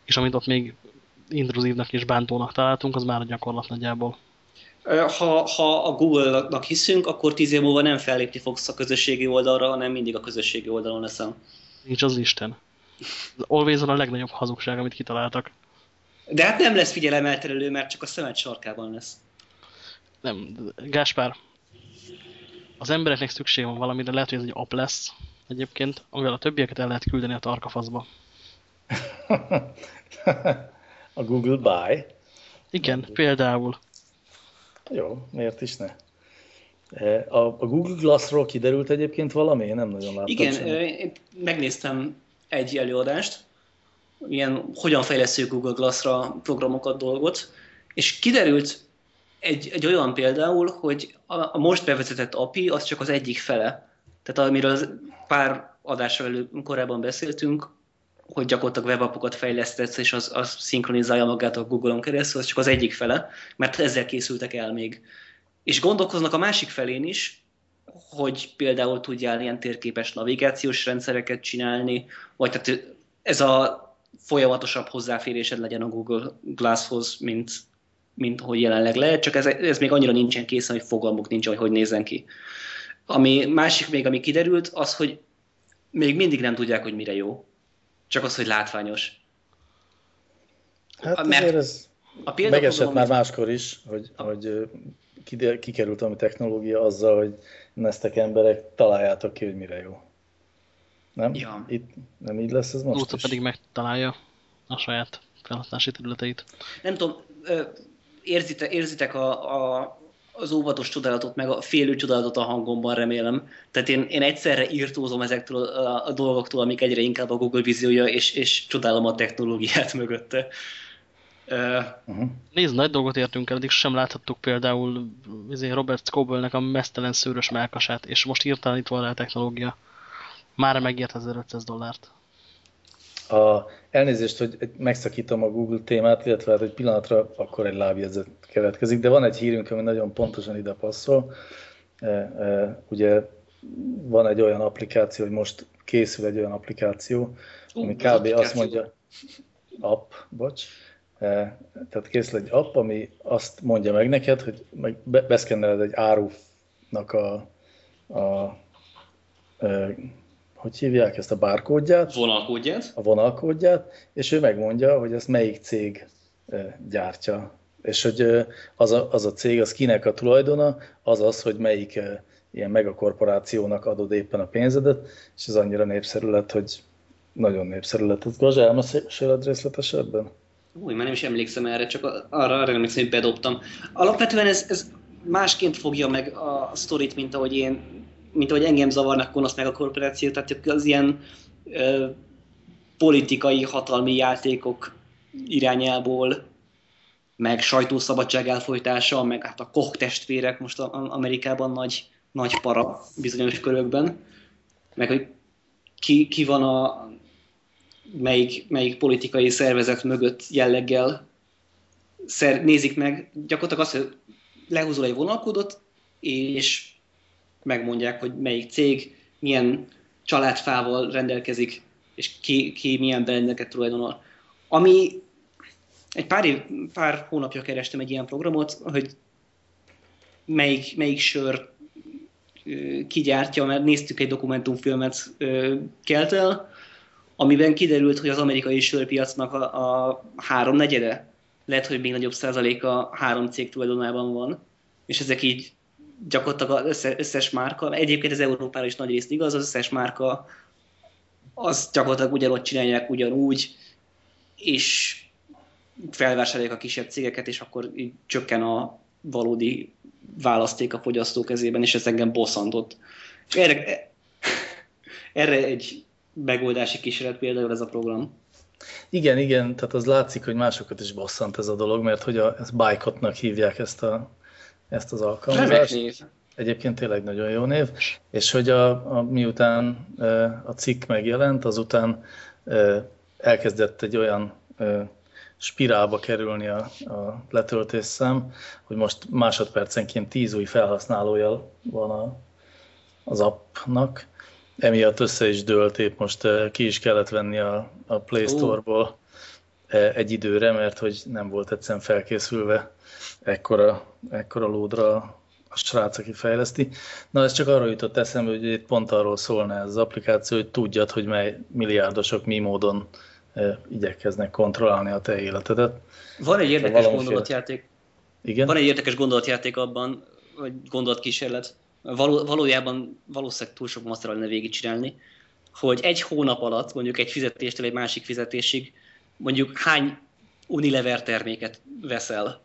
és amit ott még intruzívnak és bántónak találtunk, az már a gyakorlat nagyjából. Ha, ha a Google-nak hiszünk, akkor tíz év múlva nem fellépni fogsz a közösségi oldalra, hanem mindig a közösségi oldalon leszel. Nincs az Isten. Az Always a legnagyobb hazugság, amit kitaláltak. De hát nem lesz figyelemelterelő, mert csak a szemed sarkában lesz. Nem, Gáspár, az embereknek szükség van valamire, lehet, hogy ez egy app lesz egyébként, amivel a többieket el lehet küldeni a tarkafaszba. a Google Buy. Igen, például. Jó, miért is ne? E, A, a Google Glassról kiderült egyébként valami? Én nem nagyon láttam Igen, semmit. én megnéztem egy előadást, ilyen hogyan fejlesztő Google Glass-ra programokat, dolgot, és kiderült egy, egy olyan például, hogy a, a most bevezetett API az csak az egyik fele. Tehát amiről pár adással elő, korábban beszéltünk, hogy gyakorlatilag webapokat fejlesztesz, és az, az szinkronizálja magát a Google-on keresztül, az csak az egyik fele, mert ezzel készültek el még. És gondolkoznak a másik felén is, hogy például tudjál ilyen térképes navigációs rendszereket csinálni, vagy tehát ez a folyamatosabb hozzáférésed legyen a Google Glasshoz, mint, mint hogy jelenleg lehet, csak ez, ez még annyira nincsen készen, hogy fogalmuk nincs, hogy hogy nézzen ki. Ami másik még, ami kiderült, az, hogy még mindig nem tudják, hogy mire jó. Csak az, hogy látványos. Hát mert- ez A megesett már máskor is, hogy, hogy ö, kide- kikerült valami technológia azzal, hogy neztek emberek, találjátok ki, hogy mire jó. Nem? Ja. Itt nem így lesz ez most Lóca is? pedig megtalálja a saját felhasználási területeit. nem tudom, érzitek, érzitek a, a, az óvatos csodálatot, meg a félő csodálatot a hangomban, remélem. Tehát én, én egyszerre írtózom ezektől a, a dolgoktól, amik egyre inkább a Google víziója, és, és csodálom a technológiát mögötte. Ö, Uh-huh. Nézd, nagy dolgot értünk el, eddig sem láthattuk például izé, Robert Scoble-nek a mesztelen szőrös melkasát, és most írtál itt van rá a technológia. Már megért 1500 dollárt. A, elnézést, hogy megszakítom a Google témát, illetve hát egy pillanatra akkor egy lábjegyzet keletkezik, de van egy hírünk, ami nagyon pontosan ide passzol. E, e, ugye van egy olyan applikáció, hogy most készül egy olyan applikáció, ami kb. azt applikáció. mondja, app, bocs, E, tehát készül egy app, ami azt mondja meg neked, hogy meg be- beszkenneled egy árunak a, a hogy hívják ezt a bárkódját, vonalkódját. a vonalkódját, és ő megmondja, hogy ezt melyik cég gyártja. És hogy az a, az a cég, az kinek a tulajdona, az az, hogy melyik ilyen megakorporációnak adod éppen a pénzedet, és ez annyira népszerű lett, hogy nagyon népszerű lett. Ez Gazsa, elmeséled részletesebben? Új, már nem is emlékszem erre, csak arra, arra emlékszem, hogy bedobtam. Alapvetően ez, ez másként fogja meg a sztorit, mint ahogy én, mint ahogy engem zavarnak gonosz meg a korporáció, tehát az ilyen ö, politikai, hatalmi játékok irányából, meg sajtószabadság elfolytása, meg hát a Koch testvérek most a, a Amerikában nagy, nagy para bizonyos körökben. meg hogy ki, ki van a melyik, melyik politikai szervezet mögött jelleggel szer, nézik meg, gyakorlatilag azt, hogy lehúzol egy vonalkódot, és megmondják, hogy melyik cég milyen családfával rendelkezik, és ki, ki milyen brandeket tulajdonol. Ami egy pár, év, pár hónapja kerestem egy ilyen programot, hogy melyik, melyik sör kigyártja, mert néztük egy dokumentumfilmet Keltel, amiben kiderült, hogy az amerikai sörpiacnak a, a háromnegyede, lehet, hogy még nagyobb százaléka három cég tulajdonában van, és ezek így gyakorlatilag az összes márka, egyébként az Európára is nagy részt igaz, az összes márka az gyakorlatilag ugyanott csinálják ugyanúgy, és felvásárolják a kisebb cégeket, és akkor így csökken a valódi választék a fogyasztó kezében, és ez engem bosszantott. Erre, erre egy megoldási kísérlet például ez a program. Igen, igen, tehát az látszik, hogy másokat is bosszant ez a dolog, mert hogy a, ezt bajkotnak hívják ezt, a, ezt az alkalmazást. Egyébként tényleg nagyon jó név, és hogy a, a, miután a cikk megjelent, azután elkezdett egy olyan spirálba kerülni a, a letöltésszám, hogy most másodpercenként tíz új felhasználója van a, az appnak. Emiatt össze is dőlt, épp most ki is kellett venni a, a Play Store-ból egy időre, mert hogy nem volt egyszerűen felkészülve ekkora, ekkora lódra a srác, aki fejleszti. Na, ez csak arra jutott eszembe, hogy itt pont arról szólna ez az applikáció, hogy tudjad, hogy mely milliárdosok mi módon igyekeznek kontrollálni a te életedet. Van egy érdekes valamiféle... gondolatjáték. Igen? Van egy érdekes gondolatjáték abban, vagy gondolatkísérlet, való, valójában valószínűleg túl sok masztra lenne végigcsinálni, hogy egy hónap alatt, mondjuk egy fizetéstől egy másik fizetésig, mondjuk hány Unilever terméket veszel,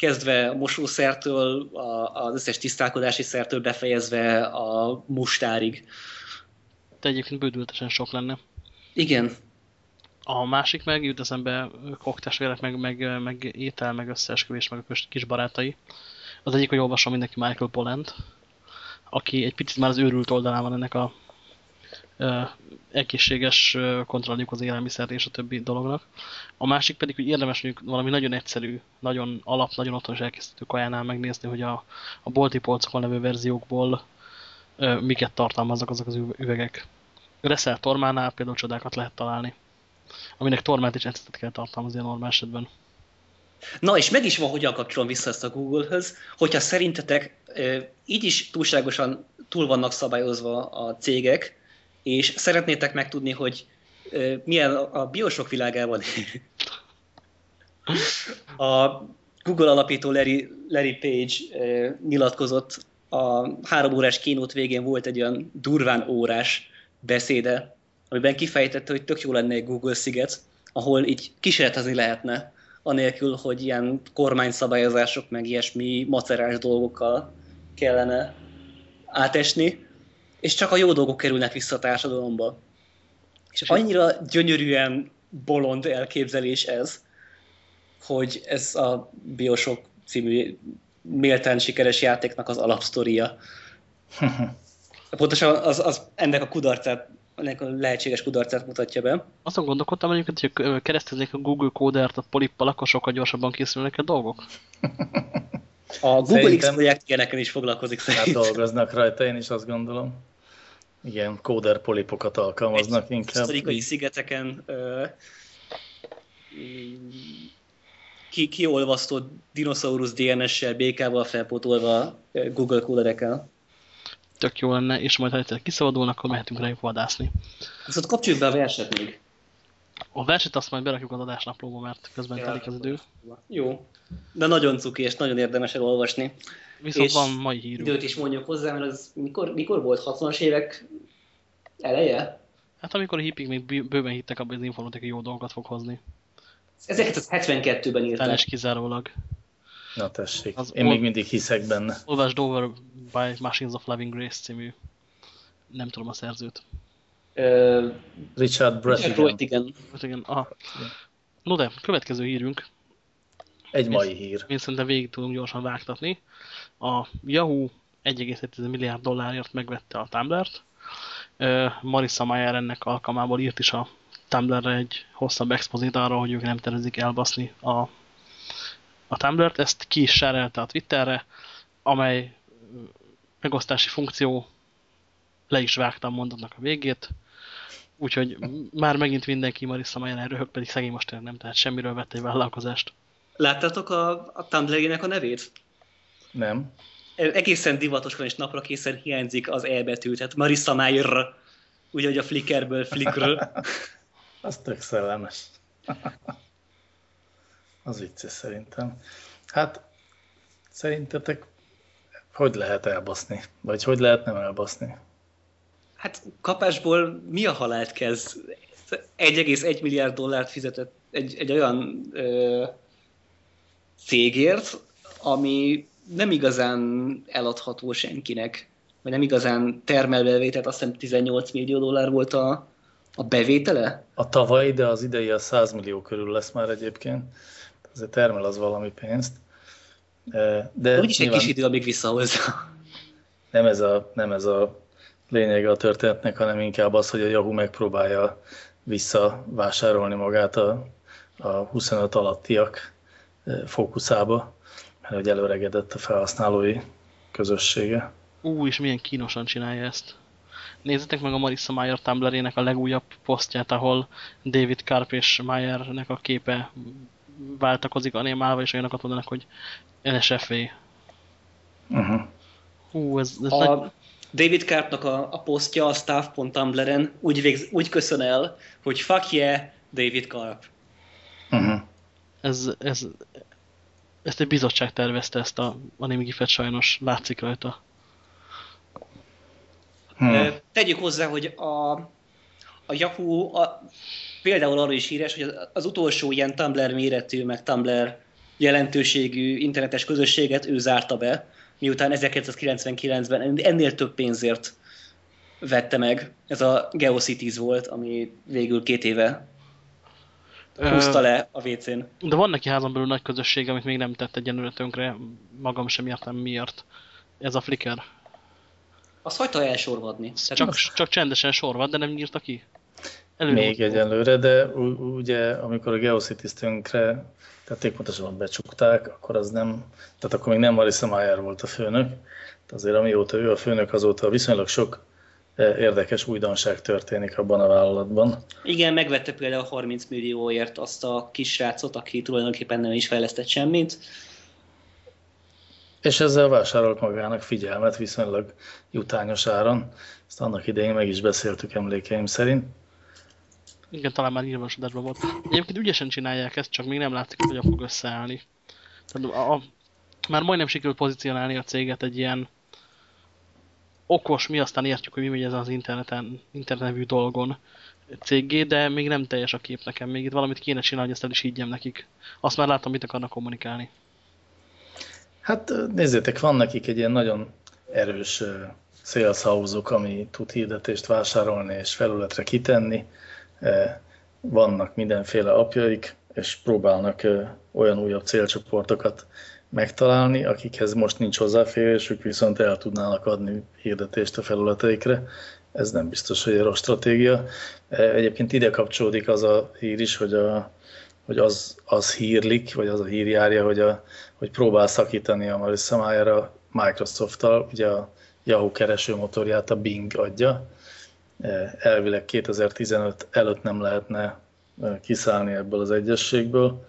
kezdve a mosószertől, a, az összes tisztálkodási szertől befejezve a mustárig. Te egyébként bődültesen sok lenne. Igen, a másik meg jut eszembe koktestvérek, meg, meg, meg étel, meg összeesküvés, meg a kis barátai. Az egyik, hogy olvasom mindenki Michael Polent, aki egy picit már az őrült oldalán van ennek a egészséges kontrolljuk az élelmiszert és a többi dolognak. A másik pedig, hogy érdemes mondjuk valami nagyon egyszerű, nagyon alap, nagyon otthonos elkészítő kajánál megnézni, hogy a, a bolti polcokon levő verziókból ö, miket tartalmaznak azok az üvegek. Reszel Tormánál például csodákat lehet találni aminek tormát és ecetet kell tartalmazni a normál esetben. Na, és meg is van, hogyan kapcsolom vissza ezt a Google-höz, hogyha szerintetek így is túlságosan túl vannak szabályozva a cégek, és szeretnétek megtudni, hogy milyen a biosok világában a Google alapító Larry, Larry Page nyilatkozott, a három órás kínót végén volt egy olyan durván órás beszéde amiben kifejtette, hogy tök jó lenne egy Google sziget, ahol így kísérletezni lehetne, anélkül, hogy ilyen kormányszabályozások, meg ilyesmi macerás dolgokkal kellene átesni, és csak a jó dolgok kerülnek vissza a társadalomba. És annyira gyönyörűen bolond elképzelés ez, hogy ez a Bioshock című méltán sikeres játéknak az alapsztoria. Pontosan az, az ennek a kudarcát ennek a lehetséges kudarcát mutatja be. Azon gondolkodtam egyébként, hogy kereszteznék a Google kódert a polippal, akkor sokkal gyarsabban készülnek a dolgok. A Google Szerintem... X projekt ilyeneken is foglalkozik hát szerintem. Hát dolgoznak rajta, én is azt gondolom. Igen, kóder polipokat alkalmaznak Egy inkább. Egy szigeteken ö, ki, kiolvasztott dinoszaurusz DNS-sel, BK-val felpótolva Google kóderekkel tök jó lenne, és majd ha egyszer kiszabadulnak, akkor mehetünk rájuk vadászni. Viszont kapcsoljuk be a verset még. A verset azt majd berakjuk az adásnaplóba, mert közben ja, telik az idő. Jó, de nagyon cuki, és nagyon érdemes elolvasni. Viszont és van mai hírünk. Időt is mondjuk hozzá, mert az mikor, mikor volt? 60-as évek eleje? Hát amikor a hippik még bőven hittek abban, hogy az informatika jó dolgokat fog hozni. 1972-ben írták. Fel kizárólag. Na tessék, az én még mindig hiszek benne. Olvasd Over by Machines of Loving Grace című, nem tudom a szerzőt. Uh, Richard Bretigan. Bretigan. Aha. No de, következő hírünk. Egy mai hír. Én szerintem végig tudunk gyorsan vágtatni. A Yahoo 1,7 milliárd dollárért megvette a Tumblr-t, Marissa Mayer ennek alkalmából írt is a Tumblr-re egy hosszabb expozit arra, hogy ők nem tervezik elbaszni a, a Tumblr-t. Ezt ki is a Twitterre, amely megosztási funkció le is vágta a mondatnak a végét, úgyhogy már megint mindenki Marissa Mayer röhög, pedig szegény most nem, tehát semmiről vett egy vállalkozást. Láttátok a, a Tumblr-ének a nevét? Nem. Egészen divatosan és napra készen hiányzik az E betű, tehát Marissa Mayer, úgy, hogy a Flickerből Flickr. Az tök szellemes. Az vicces szerintem. Hát, szerintetek hogy lehet elbaszni? Vagy hogy lehet nem elbaszni? Hát kapásból mi a halált kezd? 1,1 milliárd dollárt fizetett egy, egy olyan ö, cégért, ami nem igazán eladható senkinek, vagy nem igazán termel bevételt, azt hiszem 18 millió dollár volt a, a bevétele? A tavaly, de az idei a 100 millió körül lesz már egyébként. Azért termel az valami pénzt. De úgyis nyilván... egy kis idő, amíg visszahozza. Nem ez, a, nem ez a lényege a történetnek, hanem inkább az, hogy a Yahoo megpróbálja visszavásárolni magát a, a 25 alattiak fókuszába, mert hogy előregedett a felhasználói közössége. Ú, és milyen kínosan csinálja ezt. Nézzétek meg a Marissa Mayer Tumblr-ének a legújabb posztját, ahol David Karp és Mayernek a képe váltakozik animálva, és olyanokat mondanak, hogy NSFV. Uh -huh. Hú, ez, ez a nagy... David Karpnak a, a posztja a staff.tumblr-en úgy, végz, úgy köszön el, hogy fuck yeah, David Karp. Uh -huh. ez, ez, ezt egy bizottság tervezte, ezt a anime gifet sajnos látszik rajta. Hmm. Tegyük hozzá, hogy a, a Yahoo a, például arról is híres, hogy az, utolsó ilyen Tumblr méretű, meg Tumblr jelentőségű internetes közösséget ő zárta be, miután 1999-ben ennél több pénzért vette meg. Ez a GeoCities volt, ami végül két éve húzta le a WC-n. De van neki házon belül nagy közösség, amit még nem tett egyenlőre tönkre, magam sem értem miért. Ez a Flickr. Azt hagyta elsorvadni. Csak, csak csendesen sorvad, de nem nyírta ki. Előbb még egyenlőre, de ugye amikor a Geocities tönkre tették, pontosan becsukták, akkor az nem, tehát akkor még nem Marissa Mayer volt a főnök, tehát azért amióta ő a főnök, azóta viszonylag sok érdekes újdonság történik abban a vállalatban. Igen, megvette például 30 millióért azt a kisrácot, aki tulajdonképpen nem is fejlesztett semmit. És ezzel vásárolt magának figyelmet viszonylag jutányos áron. Ezt annak idején meg is beszéltük emlékeim szerint. Igen, talán már nyilvánosodásban volt. Egyébként ügyesen csinálják ezt, csak még nem látszik, hogy a fog összeállni. Tehát a, a, már majdnem sikerült pozícionálni a céget egy ilyen okos, mi aztán értjük, hogy mi megy ez az interneten, internetevű dolgon cégé, de még nem teljes a kép nekem. Még itt valamit kéne csinálni, hogy ezt el is higgyem nekik. Azt már látom, mit akarnak kommunikálni. Hát nézzétek, van nekik egy ilyen nagyon erős sales house ami tud hirdetést vásárolni és felületre kitenni vannak mindenféle apjaik, és próbálnak e, olyan újabb célcsoportokat megtalálni, akikhez most nincs hozzáférésük, viszont el tudnának adni hirdetést a felületeikre. Ez nem biztos, hogy egy rossz stratégia. E, egyébként ide kapcsolódik az a hír is, hogy, a, hogy az, az hírlik, vagy az a hír járja, hogy, a, hogy próbál szakítani a Marissa Mayer a Microsoft-tal, ugye a Yahoo keresőmotorját a Bing adja, Eh, elvileg 2015 előtt nem lehetne eh, kiszállni ebből az egyességből,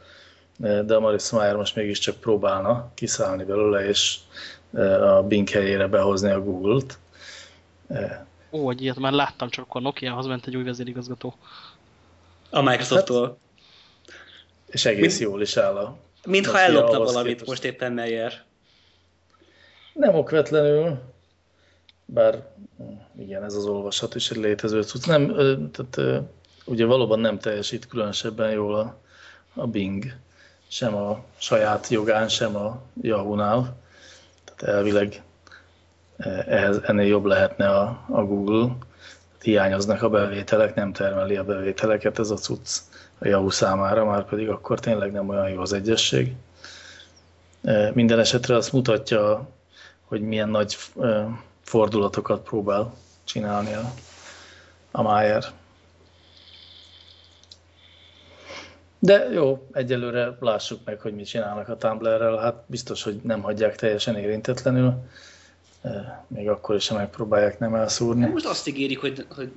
de a Maris Meyer most mégiscsak próbálna kiszállni belőle, és a Bing helyére behozni a Google-t. Ó, hogy ilyet már láttam, csak akkor Nokia-hoz ment egy új vezérigazgató. A Microsoft-tól. Hát, és egész Mind, jól is áll a... Mintha ellopna valamit képest. most éppen Meyer. Nem okvetlenül, bár igen, ez az olvashat is egy létező cucc. Nem, tehát ugye valóban nem teljesít különösebben jól a, a Bing, sem a saját jogán, sem a Yahoo-nál. Tehát elvileg ehhez, ennél jobb lehetne a, a Google. Hiányoznak a bevételek, nem termeli a bevételeket ez a cucc a Yahoo számára, már pedig akkor tényleg nem olyan jó az egyesség. Minden esetre azt mutatja, hogy milyen nagy fordulatokat próbál csinálni a a Mayer. De jó, egyelőre lássuk meg, hogy mit csinálnak a Tumblr-rel. Hát biztos, hogy nem hagyják teljesen érintetlenül. Még akkor is, ha megpróbálják nem elszúrni. Most azt ígérik, hogy, hogy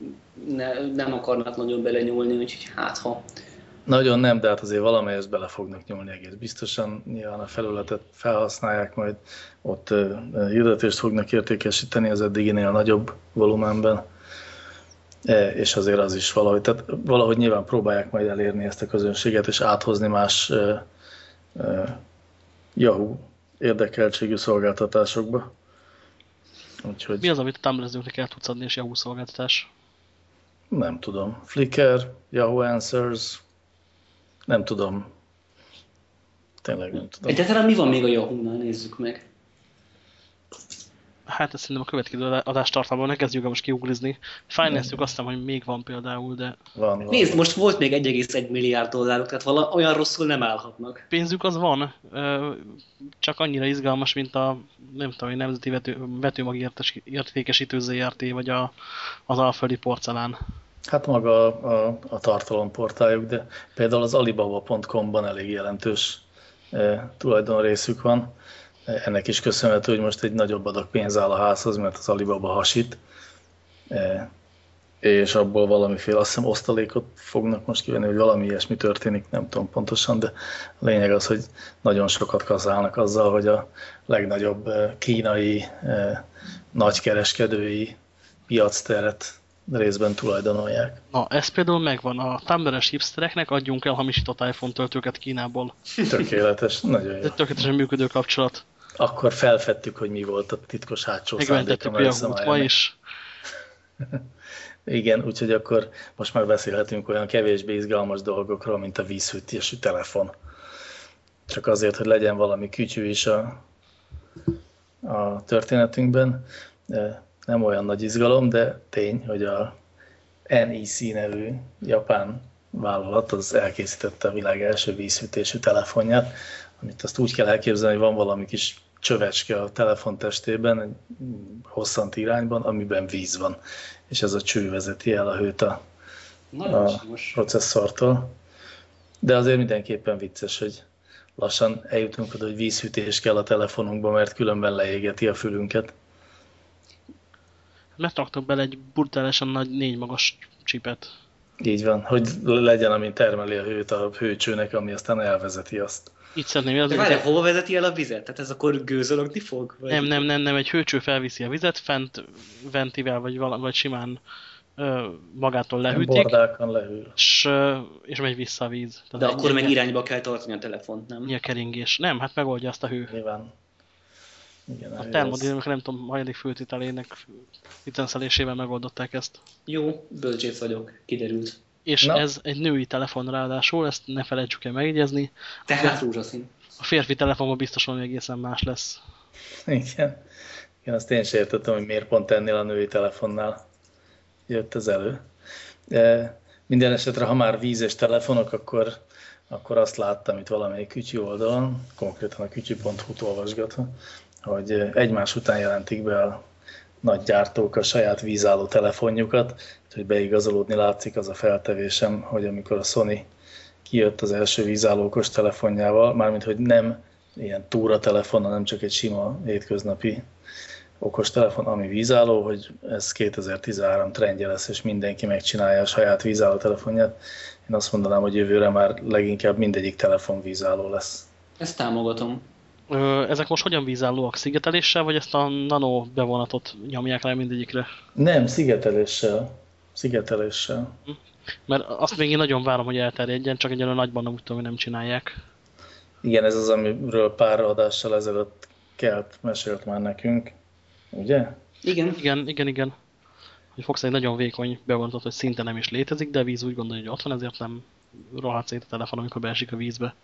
ne, nem akarnak nagyon belenyúlni, úgyhogy hát ha. Nagyon nem, de hát azért valamelyest bele fognak nyúlni egész biztosan. Nyilván a felületet felhasználják, majd ott hirdetést fognak értékesíteni az eddiginél nagyobb volumenben. E, és azért az is valahogy, tehát valahogy nyilván próbálják majd elérni ezt a közönséget, és áthozni más e, e, Yahoo érdekeltségű szolgáltatásokba. Úgyhogy... Mi az, amit a tumblr el tudsz adni, és Yahoo szolgáltatás? Nem tudom. Flickr, Yahoo Answers, nem tudom. Tényleg nem tudom. Egyáltalán mi van még a Yahoo-nál, nézzük meg. Hát ezt szerintem a következő adástartalmban ne kezdjük el most kiuglizni. Finance-ük azt hiszem, hogy még van például, de... Van, van. Nézd, most volt még 1,1 milliárd dollárok, tehát vala, olyan rosszul nem állhatnak. Pénzük az van, csak annyira izgalmas, mint a nem tudom, a Nemzeti vető, Vetőmag értékesítő ZRT, vagy a, az Alföldi porcelán. Hát maga a, a, a tartalomportáljuk, de például az alibaba.com-ban elég jelentős e, tulajdonrészük van ennek is köszönhető, hogy most egy nagyobb adag pénz áll a házhoz, mert az Alibaba hasít, e, és abból valamiféle, azt hiszem osztalékot fognak most kivenni, hogy valami ilyesmi történik, nem tudom pontosan, de a lényeg az, hogy nagyon sokat kazálnak azzal, hogy a legnagyobb e, kínai e, nagykereskedői piacteret részben tulajdonolják. Na, ez például megvan. A Tumblr-es hipstereknek adjunk el hamisított iPhone töltőket Kínából. Tökéletes, nagyon jó. Ez tökéletesen működő kapcsolat. Akkor felfedtük, hogy mi volt a titkos hátsó szándéka. a ma is. Igen, úgyhogy akkor most már beszélhetünk olyan kevésbé izgalmas dolgokról, mint a vízhűtésű telefon. Csak azért, hogy legyen valami kütyű is a, a történetünkben. Nem olyan nagy izgalom, de tény, hogy a NEC nevű japán vállalat az elkészítette a világ első vízhűtésű telefonját, amit azt úgy kell elképzelni, hogy van valami kis csövecske a telefon testében, egy hosszant irányban, amiben víz van, és ez a cső vezeti el a hőt a, a processzortól. De azért mindenképpen vicces, hogy lassan eljutunk oda, hogy vízhűtés kell a telefonunkba, mert különben leégeti a fülünket. Letraktak bele egy brutálisan nagy négy magas csipet. Így van, hogy legyen, ami termeli a hőt a hőcsőnek, ami aztán elvezeti azt. Itt szeretném De várjál, hova vezeti el a vizet? Tehát ez akkor gőzölögni fog? Vagy? Nem, nem, nem, nem, egy hőcső felviszi a vizet, fent ventivel, vagy, vala, vagy simán ö, magától lehűtik. Bordákon lehűl. És, és megy vissza a víz. Tehát De akkor meg irányba kell tartani a telefont, nem? Mi a keringés? Nem, hát megoldja azt a hő. Nyilván. Igen, a termodinamika nem tudom, hajlik főtételének vicenszelésével megoldották ezt. Jó, bölcsész vagyok, kiderült. És Na. ez egy női telefon ráadásul, ezt ne felejtsük el megjegyezni. Tehát rózsaszín. A férfi telefonban biztos valami egészen más lesz. Igen. Igen, azt én sem értettem, hogy miért pont ennél a női telefonnál jött ez elő. De minden esetre, ha már vízes telefonok, akkor, akkor azt láttam itt valamelyik kütyű oldalon, konkrétan a kütyű.hu-t olvasgatva, hogy egymás után jelentik be a nagy gyártók a saját vízálló telefonjukat, hogy beigazolódni látszik az a feltevésem, hogy amikor a Sony kijött az első vízállókos telefonjával, mármint hogy nem ilyen túra telefon, nem csak egy sima hétköznapi okos telefon, ami vízálló, hogy ez 2013 trendje lesz, és mindenki megcsinálja a saját vízálló telefonját. Én azt mondanám, hogy jövőre már leginkább mindegyik telefon vízálló lesz. Ezt támogatom. Ezek most hogyan vízállóak? Szigeteléssel, vagy ezt a nano bevonatot nyomják rá mindegyikre? Nem, szigeteléssel. Szigeteléssel. Hm. Mert azt még én nagyon várom, hogy elterjedjen, csak egyelőre nagyban nem úgy tudom, hogy nem csinálják. Igen, ez az, amiről pár adással ezelőtt kelt, mesélt már nekünk, ugye? Igen. Igen, igen, igen. Hogy fogsz egy nagyon vékony bevonatot, hogy szinte nem is létezik, de a víz úgy gondolja, hogy ott van, ezért nem rohadt szét a telefon, amikor beesik a vízbe.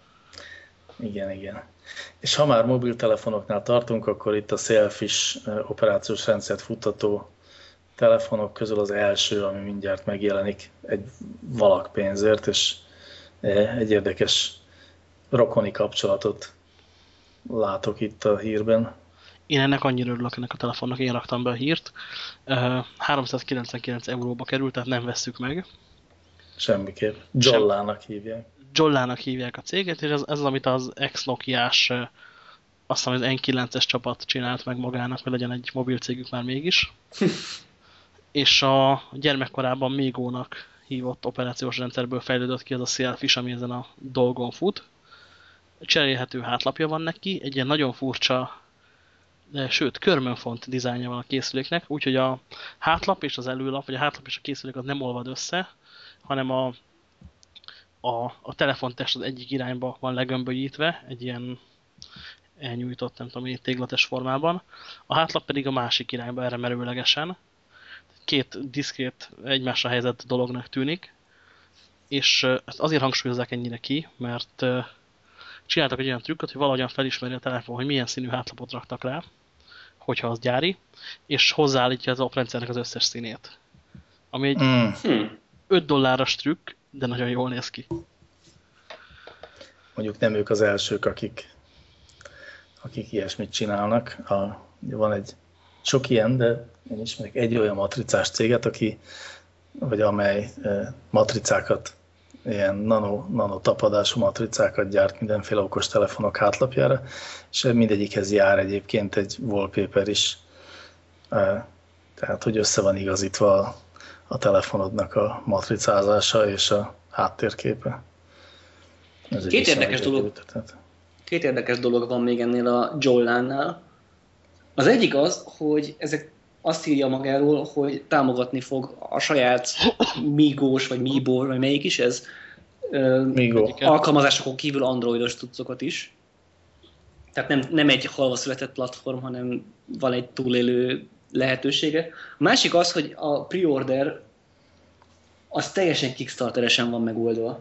Igen, igen. És ha már mobiltelefonoknál tartunk, akkor itt a Sailfish operációs rendszert futtató telefonok közül az első, ami mindjárt megjelenik egy valak pénzért, és egy érdekes rokoni kapcsolatot látok itt a hírben. Én ennek annyira örülök ennek a telefonnak, én raktam be a hírt. 399 euróba került, tehát nem vesszük meg. Semmiképp. Jollának hívják. Jollának hívják a céget, és ez, ez az, amit az ex-Nokiás, azt hiszem, az N9-es csapat csinált meg magának, hogy legyen egy mobil cégük már mégis. és a gyermekkorában Mégónak hívott operációs rendszerből fejlődött ki az a Sailfish, ami ezen a dolgon fut. Cserélhető hátlapja van neki, egy ilyen nagyon furcsa, de sőt, körmönfont dizájnja van a készüléknek, úgyhogy a hátlap és az előlap, vagy a hátlap és a készülék az nem olvad össze, hanem a, a, a telefontest az egyik irányba van legömbölyítve, egy ilyen elnyújtott, nem tudom, téglates formában, a hátlap pedig a másik irányba erre merőlegesen, két diszkrét egymásra helyezett dolognak tűnik, és ezt azért hangsúlyozzák ennyire ki, mert csináltak egy olyan trükköt, hogy valahogyan felismeri a telefon, hogy milyen színű hátlapot raktak rá, hogyha az gyári, és hozzáállítja az oprendszernek az összes színét. Ami egy mm. 5 dolláros trükk, de nagyon jól néz ki. Mondjuk nem ők az elsők, akik, akik ilyesmit csinálnak. A, van egy sok ilyen, de én ismerek egy olyan matricás céget, aki, vagy amely matricákat, ilyen nano, nano tapadású matricákat gyárt mindenféle okos telefonok hátlapjára, és mindegyikhez jár egyébként egy wallpaper is. Tehát, hogy össze van igazítva a, telefonodnak a matricázása és a háttérképe. Ez két érdekes dolog. Két érdekes dolog van még ennél a Jollannál. Az egyik az, hogy ezek azt írja magáról, hogy támogatni fog a saját Migós, vagy Mibo, vagy melyik is ez, Migo. alkalmazásokon kívül androidos tudszokat is. Tehát nem, nem egy halva született platform, hanem van egy túlélő lehetősége. A másik az, hogy a pre-order az teljesen Kickstarteresen van megoldva.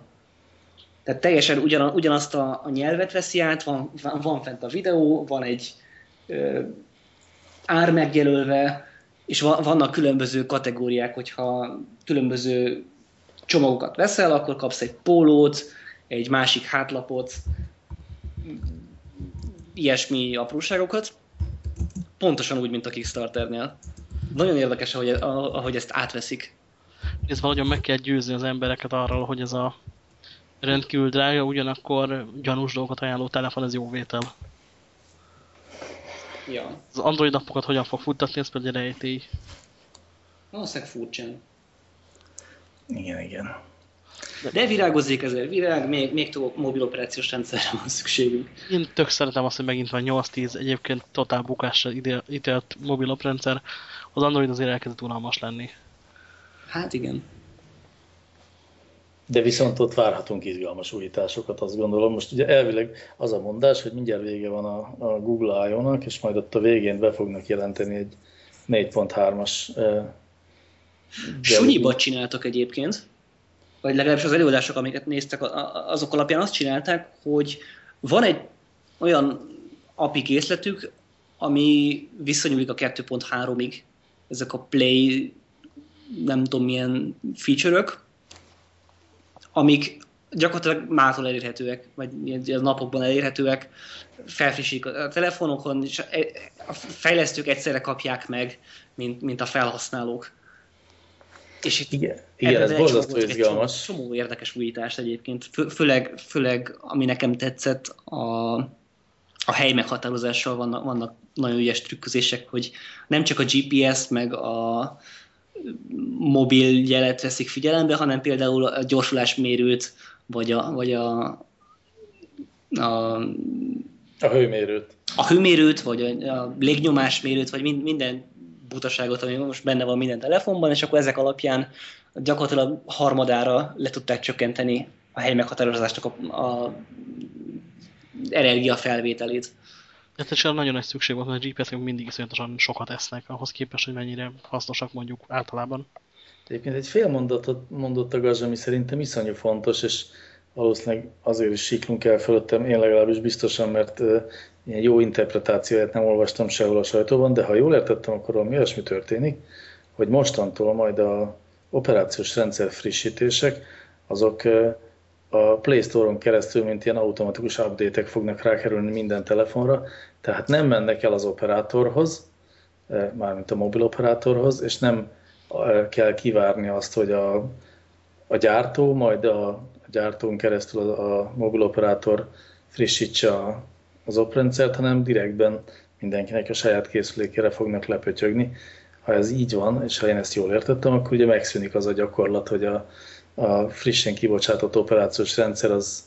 Tehát teljesen ugyan, ugyanazt a, a nyelvet veszi át, van, van fent a videó, van egy ö, ár megjelölve, és vannak különböző kategóriák, hogyha különböző csomagokat veszel, akkor kapsz egy pólót, egy másik hátlapot, ilyesmi apróságokat. Pontosan úgy, mint a Kickstarternél. Nagyon érdekes, ahogy, ahogy ezt átveszik. Ez valahogyan meg kell győzni az embereket arról, hogy ez a rendkívül drága, ugyanakkor gyanús dolgokat ajánló telefon, ez jó vétel. Ja. Az Android appokat hogyan fog futtatni, ez pedig rejtély. Valószínűleg furcsán. Igen, igen. De, de virágozzék ezért, virág, még, még több mobil operációs rendszerre van szükségünk. Én tök szeretem azt, hogy megint van 8-10 egyébként totál bukásra ítélt mobil oprendszer. Az Android azért elkezdett unalmas lenni. Hát igen. De viszont ott várhatunk izgalmas újításokat, azt gondolom. Most ugye elvileg az a mondás, hogy mindjárt vége van a, a Google I.O.-nak, és majd ott a végén be fognak jelenteni egy 4.3-as uh, Sunyibat csináltak egyébként, vagy legalábbis az előadások, amiket néztek, azok alapján azt csinálták, hogy van egy olyan API készletük, ami visszanyúlik a 2.3-ig. Ezek a Play, nem tudom milyen feature-ök, amik gyakorlatilag mától elérhetőek, vagy a napokban elérhetőek, felfrissítik a telefonokon, és a fejlesztők egyszerre kapják meg, mint, mint a felhasználók. És itt igen, igen ez borzasztó izgalmas. Csomó, csomó érdekes újítás egyébként, Fő, főleg, főleg ami nekem tetszett, a, a hely meghatározással vannak, vannak nagyon ügyes trükközések, hogy nem csak a GPS meg a mobil jelet veszik figyelembe, hanem például a gyorsulásmérőt, vagy a, vagy a, a a hőmérőt. A hőmérőt, vagy a, a légnyomásmérőt, vagy minden butaságot, ami most benne van minden telefonban, és akkor ezek alapján gyakorlatilag harmadára le tudták csökkenteni a hely meghatározásnak a, a energia felvételét. Ez nagyon nagy szükség volt, mert a GPS-ek mindig iszonyatosan sokat esznek, ahhoz képest, hogy mennyire hasznosak mondjuk általában. Egyébként egy fél mondatot mondott a Gazs, ami szerintem iszonyú fontos, és valószínűleg azért is siklunk el fölöttem, én legalábbis biztosan, mert ilyen jó interpretációját nem olvastam sehol a sajtóban, de ha jól értettem, akkor valami olyasmi történik, hogy mostantól majd a operációs rendszer frissítések, azok a Play Store-on keresztül, mint ilyen automatikus update-ek fognak rákerülni minden telefonra, tehát nem mennek el az operátorhoz, mármint a mobil operátorhoz, és nem kell kivárni azt, hogy a, a gyártó, majd a, a gyártón keresztül a, a mobil operátor frissítse a, az oprendszert, hanem direktben mindenkinek a saját készülékére fognak lepötyögni. Ha ez így van, és ha én ezt jól értettem, akkor ugye megszűnik az a gyakorlat, hogy a, a frissen kibocsátott operációs rendszer az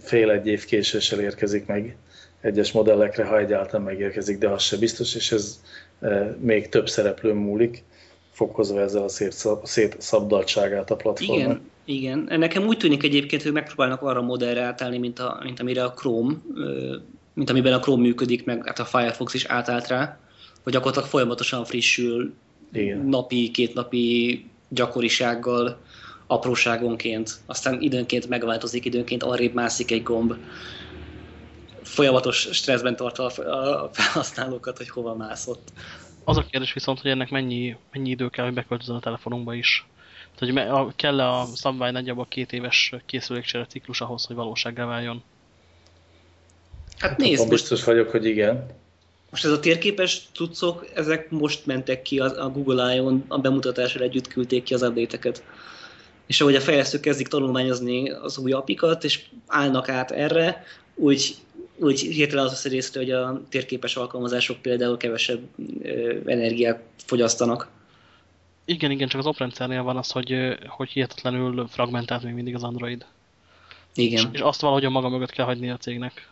fél egy év késéssel érkezik meg egyes modellekre, ha egyáltalán megérkezik, de az se biztos, és ez e, még több szereplő múlik, fokozva ezzel a szétszabdaltságát a platformon. Igen, igen. Nekem úgy tűnik egyébként, hogy megpróbálnak arra modellre átállni, mint, a, mint amire a Chrome, mint amiben a Chrome működik, meg hát a Firefox is átállt rá, hogy gyakorlatilag folyamatosan frissül, igen. napi, két napi gyakorisággal, apróságonként, aztán időnként megváltozik, időnként arrébb mászik egy gomb. Folyamatos stresszben tart a felhasználókat, hogy hova mászott. Az a kérdés viszont, hogy ennek mennyi, mennyi idő kell, hogy beköltözön a telefonunkba is. Tehát, hogy kell -e a szabvány nagyjából két éves készülékcsere ciklus ahhoz, hogy valósággá váljon? Hát nézd, biztos vagyok, hogy igen. Most ez a térképes cuccok, ezek most mentek ki a, a Google I-on, a bemutatásra együtt küldték ki az update-eket. És ahogy a fejlesztők kezdik tanulmányozni az új apikat, és állnak át erre, úgy, úgy hirtelen az a részre, hogy a térképes alkalmazások például kevesebb ö, energiát fogyasztanak. Igen, igen, csak az oprendszernél van az, hogy, hogy hihetetlenül fragmentált még mindig az Android. Igen. És, és azt valahogyan maga mögött kell hagyni a cégnek.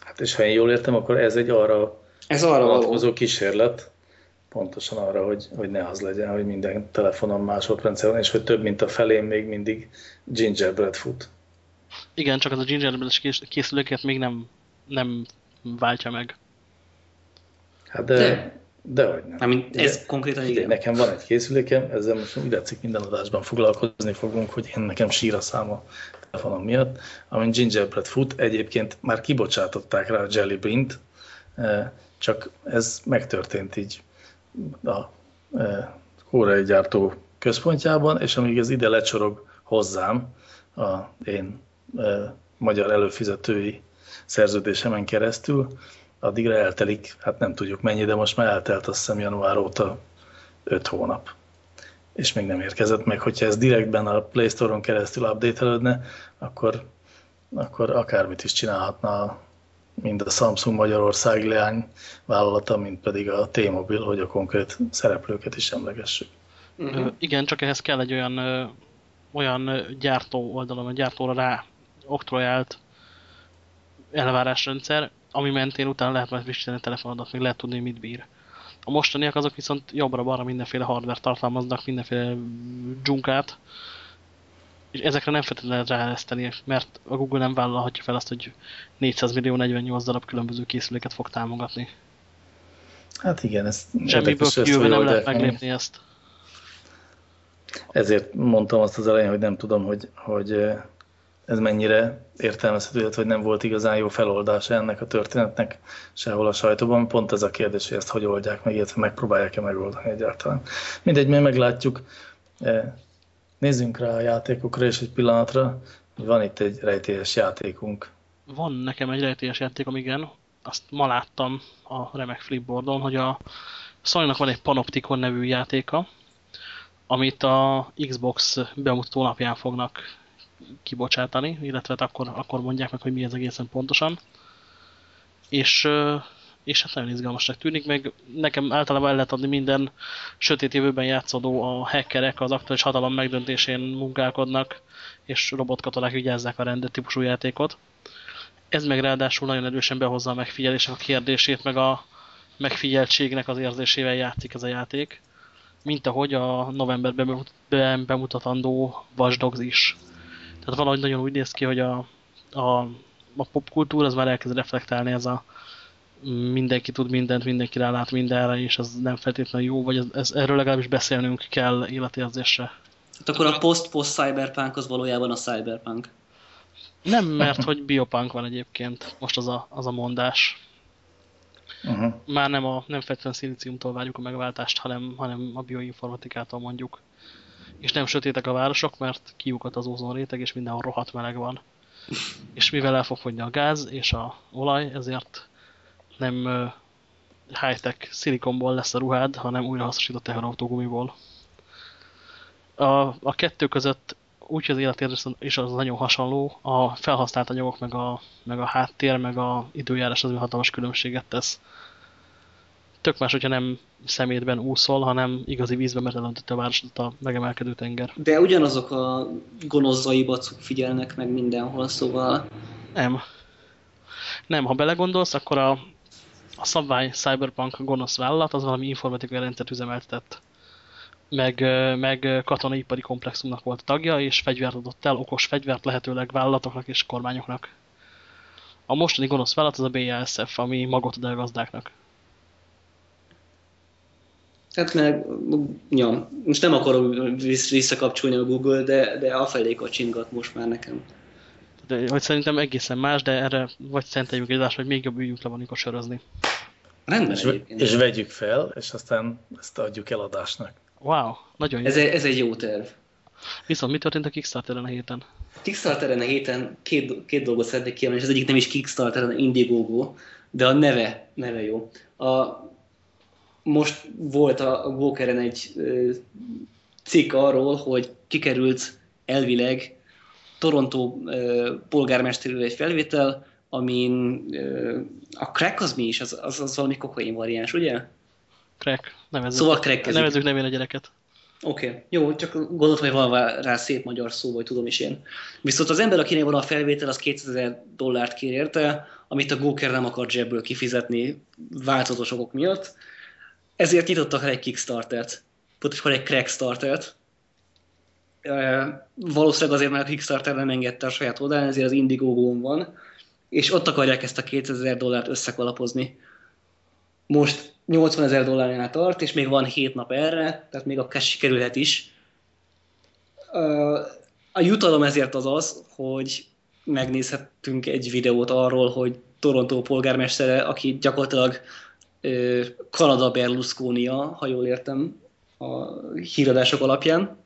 Hát és ha én jól értem, akkor ez egy arra ez arra való kísérlet, pontosan arra, hogy, hogy ne az legyen, hogy minden telefonon másodrendszerben, és hogy több mint a felén még mindig gingerbread fut. Igen, csak az a gingerbread készüléket még nem, nem váltja meg. Hát de, de, de hogy nem. Amint ez de, konkrétan igen. Nekem van egy készülékem, ezzel most úgy látszik minden adásban foglalkozni fogunk, hogy én nekem sír a száma telefonom miatt, amin gingerbread fut, egyébként már kibocsátották rá a Jelly Bean-t, eh, csak ez megtörtént így a e, koreai gyártó központjában, és amíg ez ide lecsorog hozzám, a én e, magyar előfizetői szerződésemen keresztül, addigra eltelik, hát nem tudjuk mennyi, de most már eltelt azt hiszem január óta 5 hónap. És még nem érkezett meg, hogyha ez direktben a Play Store-on keresztül update akkor, akkor akármit is csinálhatna mind a Samsung Magyarország leány vállalata, mint pedig a T-Mobile, hogy a konkrét szereplőket is emlegessük. Uh -huh. Igen, csak ehhez kell egy olyan, olyan gyártó oldalon, a gyártóra rá oktrojált elvárásrendszer, ami mentén utána lehet majd frissíteni a telefonodat, még lehet tudni, mit bír. A mostaniak azok viszont jobbra-balra mindenféle hardware tartalmaznak, mindenféle dzsunkát, és ezekre nem feltétlenül lehet ráereszteni, mert a Google nem vállalhatja fel azt, hogy 400 millió 48 darab különböző készüléket fog támogatni. Hát igen, ez Semmiből kijövő nem lehet meglépni ezt. Ezért mondtam azt az elején, hogy nem tudom, hogy, hogy ez mennyire értelmezhető, hogy nem volt igazán jó feloldása ennek a történetnek sehol a sajtóban. Pont ez a kérdés, hogy ezt hogy oldják meg, illetve megpróbálják-e megoldani egyáltalán. Mindegy, mi meglátjuk. Nézzünk rá a játékokra és egy pillanatra. Van itt egy rejtélyes játékunk. Van nekem egy rejtélyes játékom, igen. Azt ma láttam a remek flipboardon, hogy a sony van egy Panopticon nevű játéka, amit a Xbox bemutató napján fognak kibocsátani, illetve hát akkor, akkor mondják meg, hogy mi ez egészen pontosan. És és hát nagyon izgalmasnak tűnik, meg nekem általában el lehet adni minden sötét jövőben játszódó a hackerek az aktuális hatalom megdöntésén munkálkodnak, és robotkatonák vigyázzák a rendet típusú játékot. Ez meg ráadásul nagyon erősen behozza a megfigyelések a kérdését, meg a megfigyeltségnek az érzésével játszik ez a játék, mint ahogy a novemberben bemutatandó Watch Dogs is. Tehát valahogy nagyon úgy néz ki, hogy a, a, a popkultúra az már elkezd reflektálni ez a mindenki tud mindent, mindenki rálát mindenre, és ez nem feltétlenül jó, vagy ez, ez, erről legalábbis beszélnünk kell életérzésre. Hát akkor a post-post cyberpunk az valójában a cyberpunk. Nem, mert hogy biopunk van egyébként, most az a, az a mondás. Uh -huh. Már nem, a, nem feltétlenül szilíciumtól várjuk a megváltást, hanem, hanem a bioinformatikától mondjuk. És nem sötétek a városok, mert kiukat az ózon réteg, és mindenhol rohadt meleg van. És mivel el fog fogyni a gáz és a olaj, ezért nem high-tech szilikonból lesz a ruhád, hanem újrahasznosított teherautógumiból. A, a kettő között úgy, az életérzés is az nagyon hasonló, a felhasznált anyagok, meg a, meg a háttér, meg a időjárás az hatalmas különbséget tesz. Tök más, hogyha nem szemétben úszol, hanem igazi vízben, mert elöntötte a városot a megemelkedő tenger. De ugyanazok a gonoszai bacuk figyelnek meg mindenhol, szóval... Nem. Nem, ha belegondolsz, akkor a, a szabvány Cyberpunk gonosz vállalat az valami informatikai rendszert üzemeltetett meg, meg katonai ipari komplexumnak volt tagja, és fegyvert adott el, okos fegyvert lehetőleg vállalatoknak és kormányoknak. A mostani gonosz vállalat az a BASF, ami magot ad el gazdáknak. Hát meg, ja, most nem akarom visszakapcsolni a Google, de, de afelé kacsingat most már nekem. De, hogy szerintem egészen más, de erre vagy szenteljük egy vagy még jobb üljünk le van sörözni. Rendben és, és vegyük fel, és aztán ezt adjuk el adásnak. Wow, nagyon jó. Ez egy, ez egy jó terv. Viszont mi történt a Kickstarteren a héten? Kickstarteren a héten két, két dolgot szeretnék kiemelni, és az egyik nem is Kickstarter, hanem Indiegogo, de a neve, neve jó. A, most volt a, Gokeren egy cikk arról, hogy kikerült elvileg Toronto ö, polgármesterül egy felvétel, amin a crack az mi is? Az, az, az valami kokain variáns, ugye? Crack. Nevezzük, szóval crack Nevezzük nevén a gyereket. Oké, okay. jó, csak gondoltam, hogy van rá szép magyar szó, vagy tudom is én. Viszont az ember, akinek van a felvétel, az 2000 dollárt kér érte, amit a Goker nem akar zsebből kifizetni változatos okok miatt. Ezért nyitottak el egy Kickstarter-t, pontosan egy Crackstarter-t. Valószínűleg azért, mert a Kickstarter nem engedte a saját oldalán, ezért az Indiegogo van, és ott akarják ezt a 2000 dollárt összekalapozni. Most 80 ezer dollárnál tart, és még van 7 nap erre, tehát még akár sikerülhet is. A jutalom ezért az az, hogy megnézhettünk egy videót arról, hogy Toronto polgármestere, aki gyakorlatilag Kanada Berlusconia, ha jól értem a híradások alapján.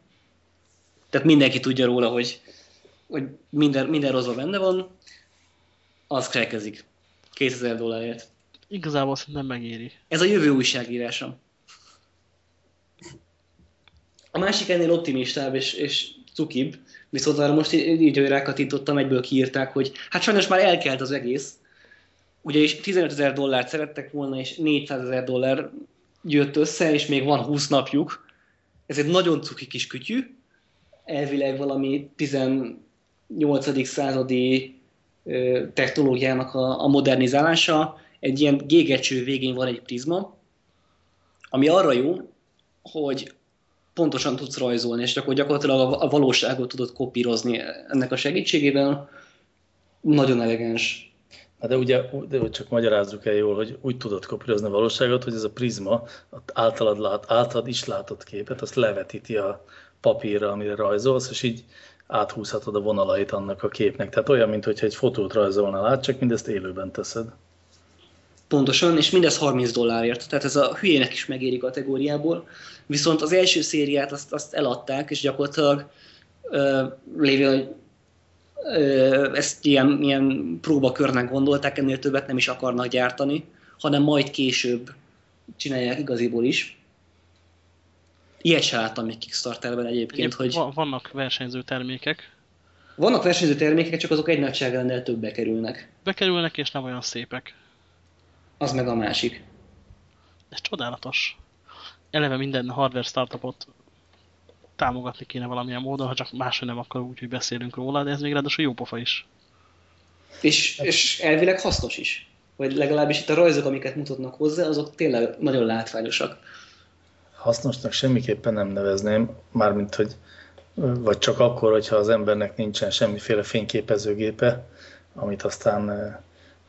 Tehát mindenki tudja róla, hogy, hogy minden, minden rosszban benne van, az krekezik. 2000 dollárért. Igazából szerintem megéri. Ez a jövő újságírása. A másik ennél optimistább és, és cukibb, viszont arra most így, hogy rákatintottam, egyből kiírták, hogy hát sajnos már elkelt az egész. Ugye is 15 ezer dollárt szerettek volna, és 400 ezer dollár jött össze, és még van 20 napjuk. Ez egy nagyon cuki kis kütyű, elvileg valami 18. századi technológiának a, a modernizálása, egy ilyen gégecső végén van egy prizma, ami arra jó, hogy pontosan tudsz rajzolni, és akkor gyakorlatilag a valóságot tudod kopírozni ennek a segítségével. Nagyon elegáns. Hát de ugye, de csak magyarázzuk el jól, hogy úgy tudod kopírozni a valóságot, hogy ez a prizma általad, lát, általad is látott képet, azt levetíti a papírra, amire rajzolsz, és így áthúzhatod a vonalait annak a képnek. Tehát olyan, mintha egy fotót rajzolnál át, csak mindezt élőben teszed. Pontosan, és mindez 30 dollárért, tehát ez a hülyének is megéri kategóriából. Viszont az első szériát azt, azt eladták, és gyakorlatilag uh, lévén, ezt ilyen, ilyen próbakörnek gondolták, ennél többet nem is akarnak gyártani, hanem majd később csinálják igaziból is. Ilyet sem láttam még Kickstarterben egyébként, Egyéb, hogy... Vannak versenyző termékek. Vannak versenyző termékek, csak azok egy nagyságrendel többbe kerülnek. Bekerülnek, és nem olyan szépek az meg a másik. Ez csodálatos. Eleve minden hardware startupot támogatni kéne valamilyen módon, ha csak máshogy nem akkor úgy, hogy beszélünk róla, de ez még ráadásul jó pofa is. És, és elvileg hasznos is. Vagy legalábbis itt a rajzok, amiket mutatnak hozzá, azok tényleg nagyon látványosak. Hasznosnak semmiképpen nem nevezném, mármint, hogy vagy csak akkor, hogyha az embernek nincsen semmiféle fényképezőgépe, amit aztán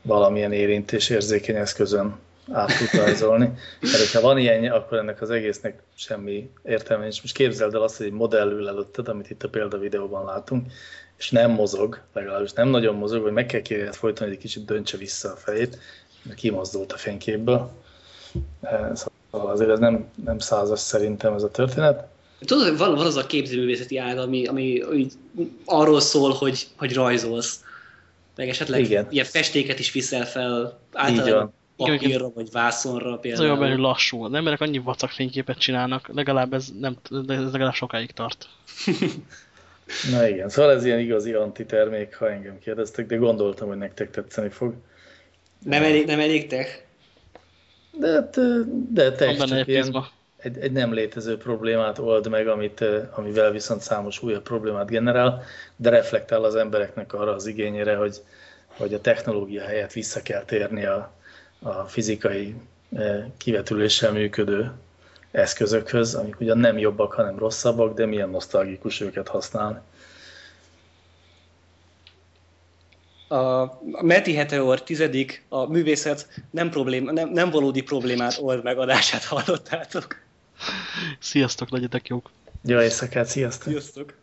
valamilyen érintés érzékeny eszközön át tud rajzolni. Mert hogyha van ilyen, akkor ennek az egésznek semmi értelme És Most képzeld el azt, hogy egy modell ül előtted, amit itt a példa videóban látunk, és nem mozog, legalábbis nem nagyon mozog, vagy meg kell kérni folyton, hogy egy kicsit döntse vissza a fejét, mert kimozdult a fényképből. Eh, szóval azért ez nem, nem százas szerintem ez a történet. Tudod, van, van az a képzőművészeti ág, ami, ami, ami arról szól, hogy, hogy rajzolsz. Meg esetleg Igen. ilyen festéket is viszel fel, Így általában. Papírra vagy vászonra Ez például. olyan, hogy lassú. Az emberek annyi vacak fényképet csinálnak, legalább ez, nem, ez legalább sokáig tart. Na igen, szóval ez ilyen igazi antitermék, ha engem kérdeztek, de gondoltam, hogy nektek tetszeni fog. Nem elég, nem elég tech? De, hát, de te Van is benne csak egy ilyen, egy, egy nem létező problémát old meg, amit, amivel viszont számos újabb problémát generál, de reflektál az embereknek arra az igényére, hogy, hogy a technológia helyett vissza kell térni a, a fizikai eh, kivetüléssel működő eszközökhöz, amik ugyan nem jobbak, hanem rosszabbak, de milyen nosztalgikus őket használni. A Meti Heteor tizedik, a művészet nem, problém, nem, nem valódi problémát old meg adását hallottátok. Sziasztok, legyetek jók! Jó éjszakát, sziasztok! Sziasztok!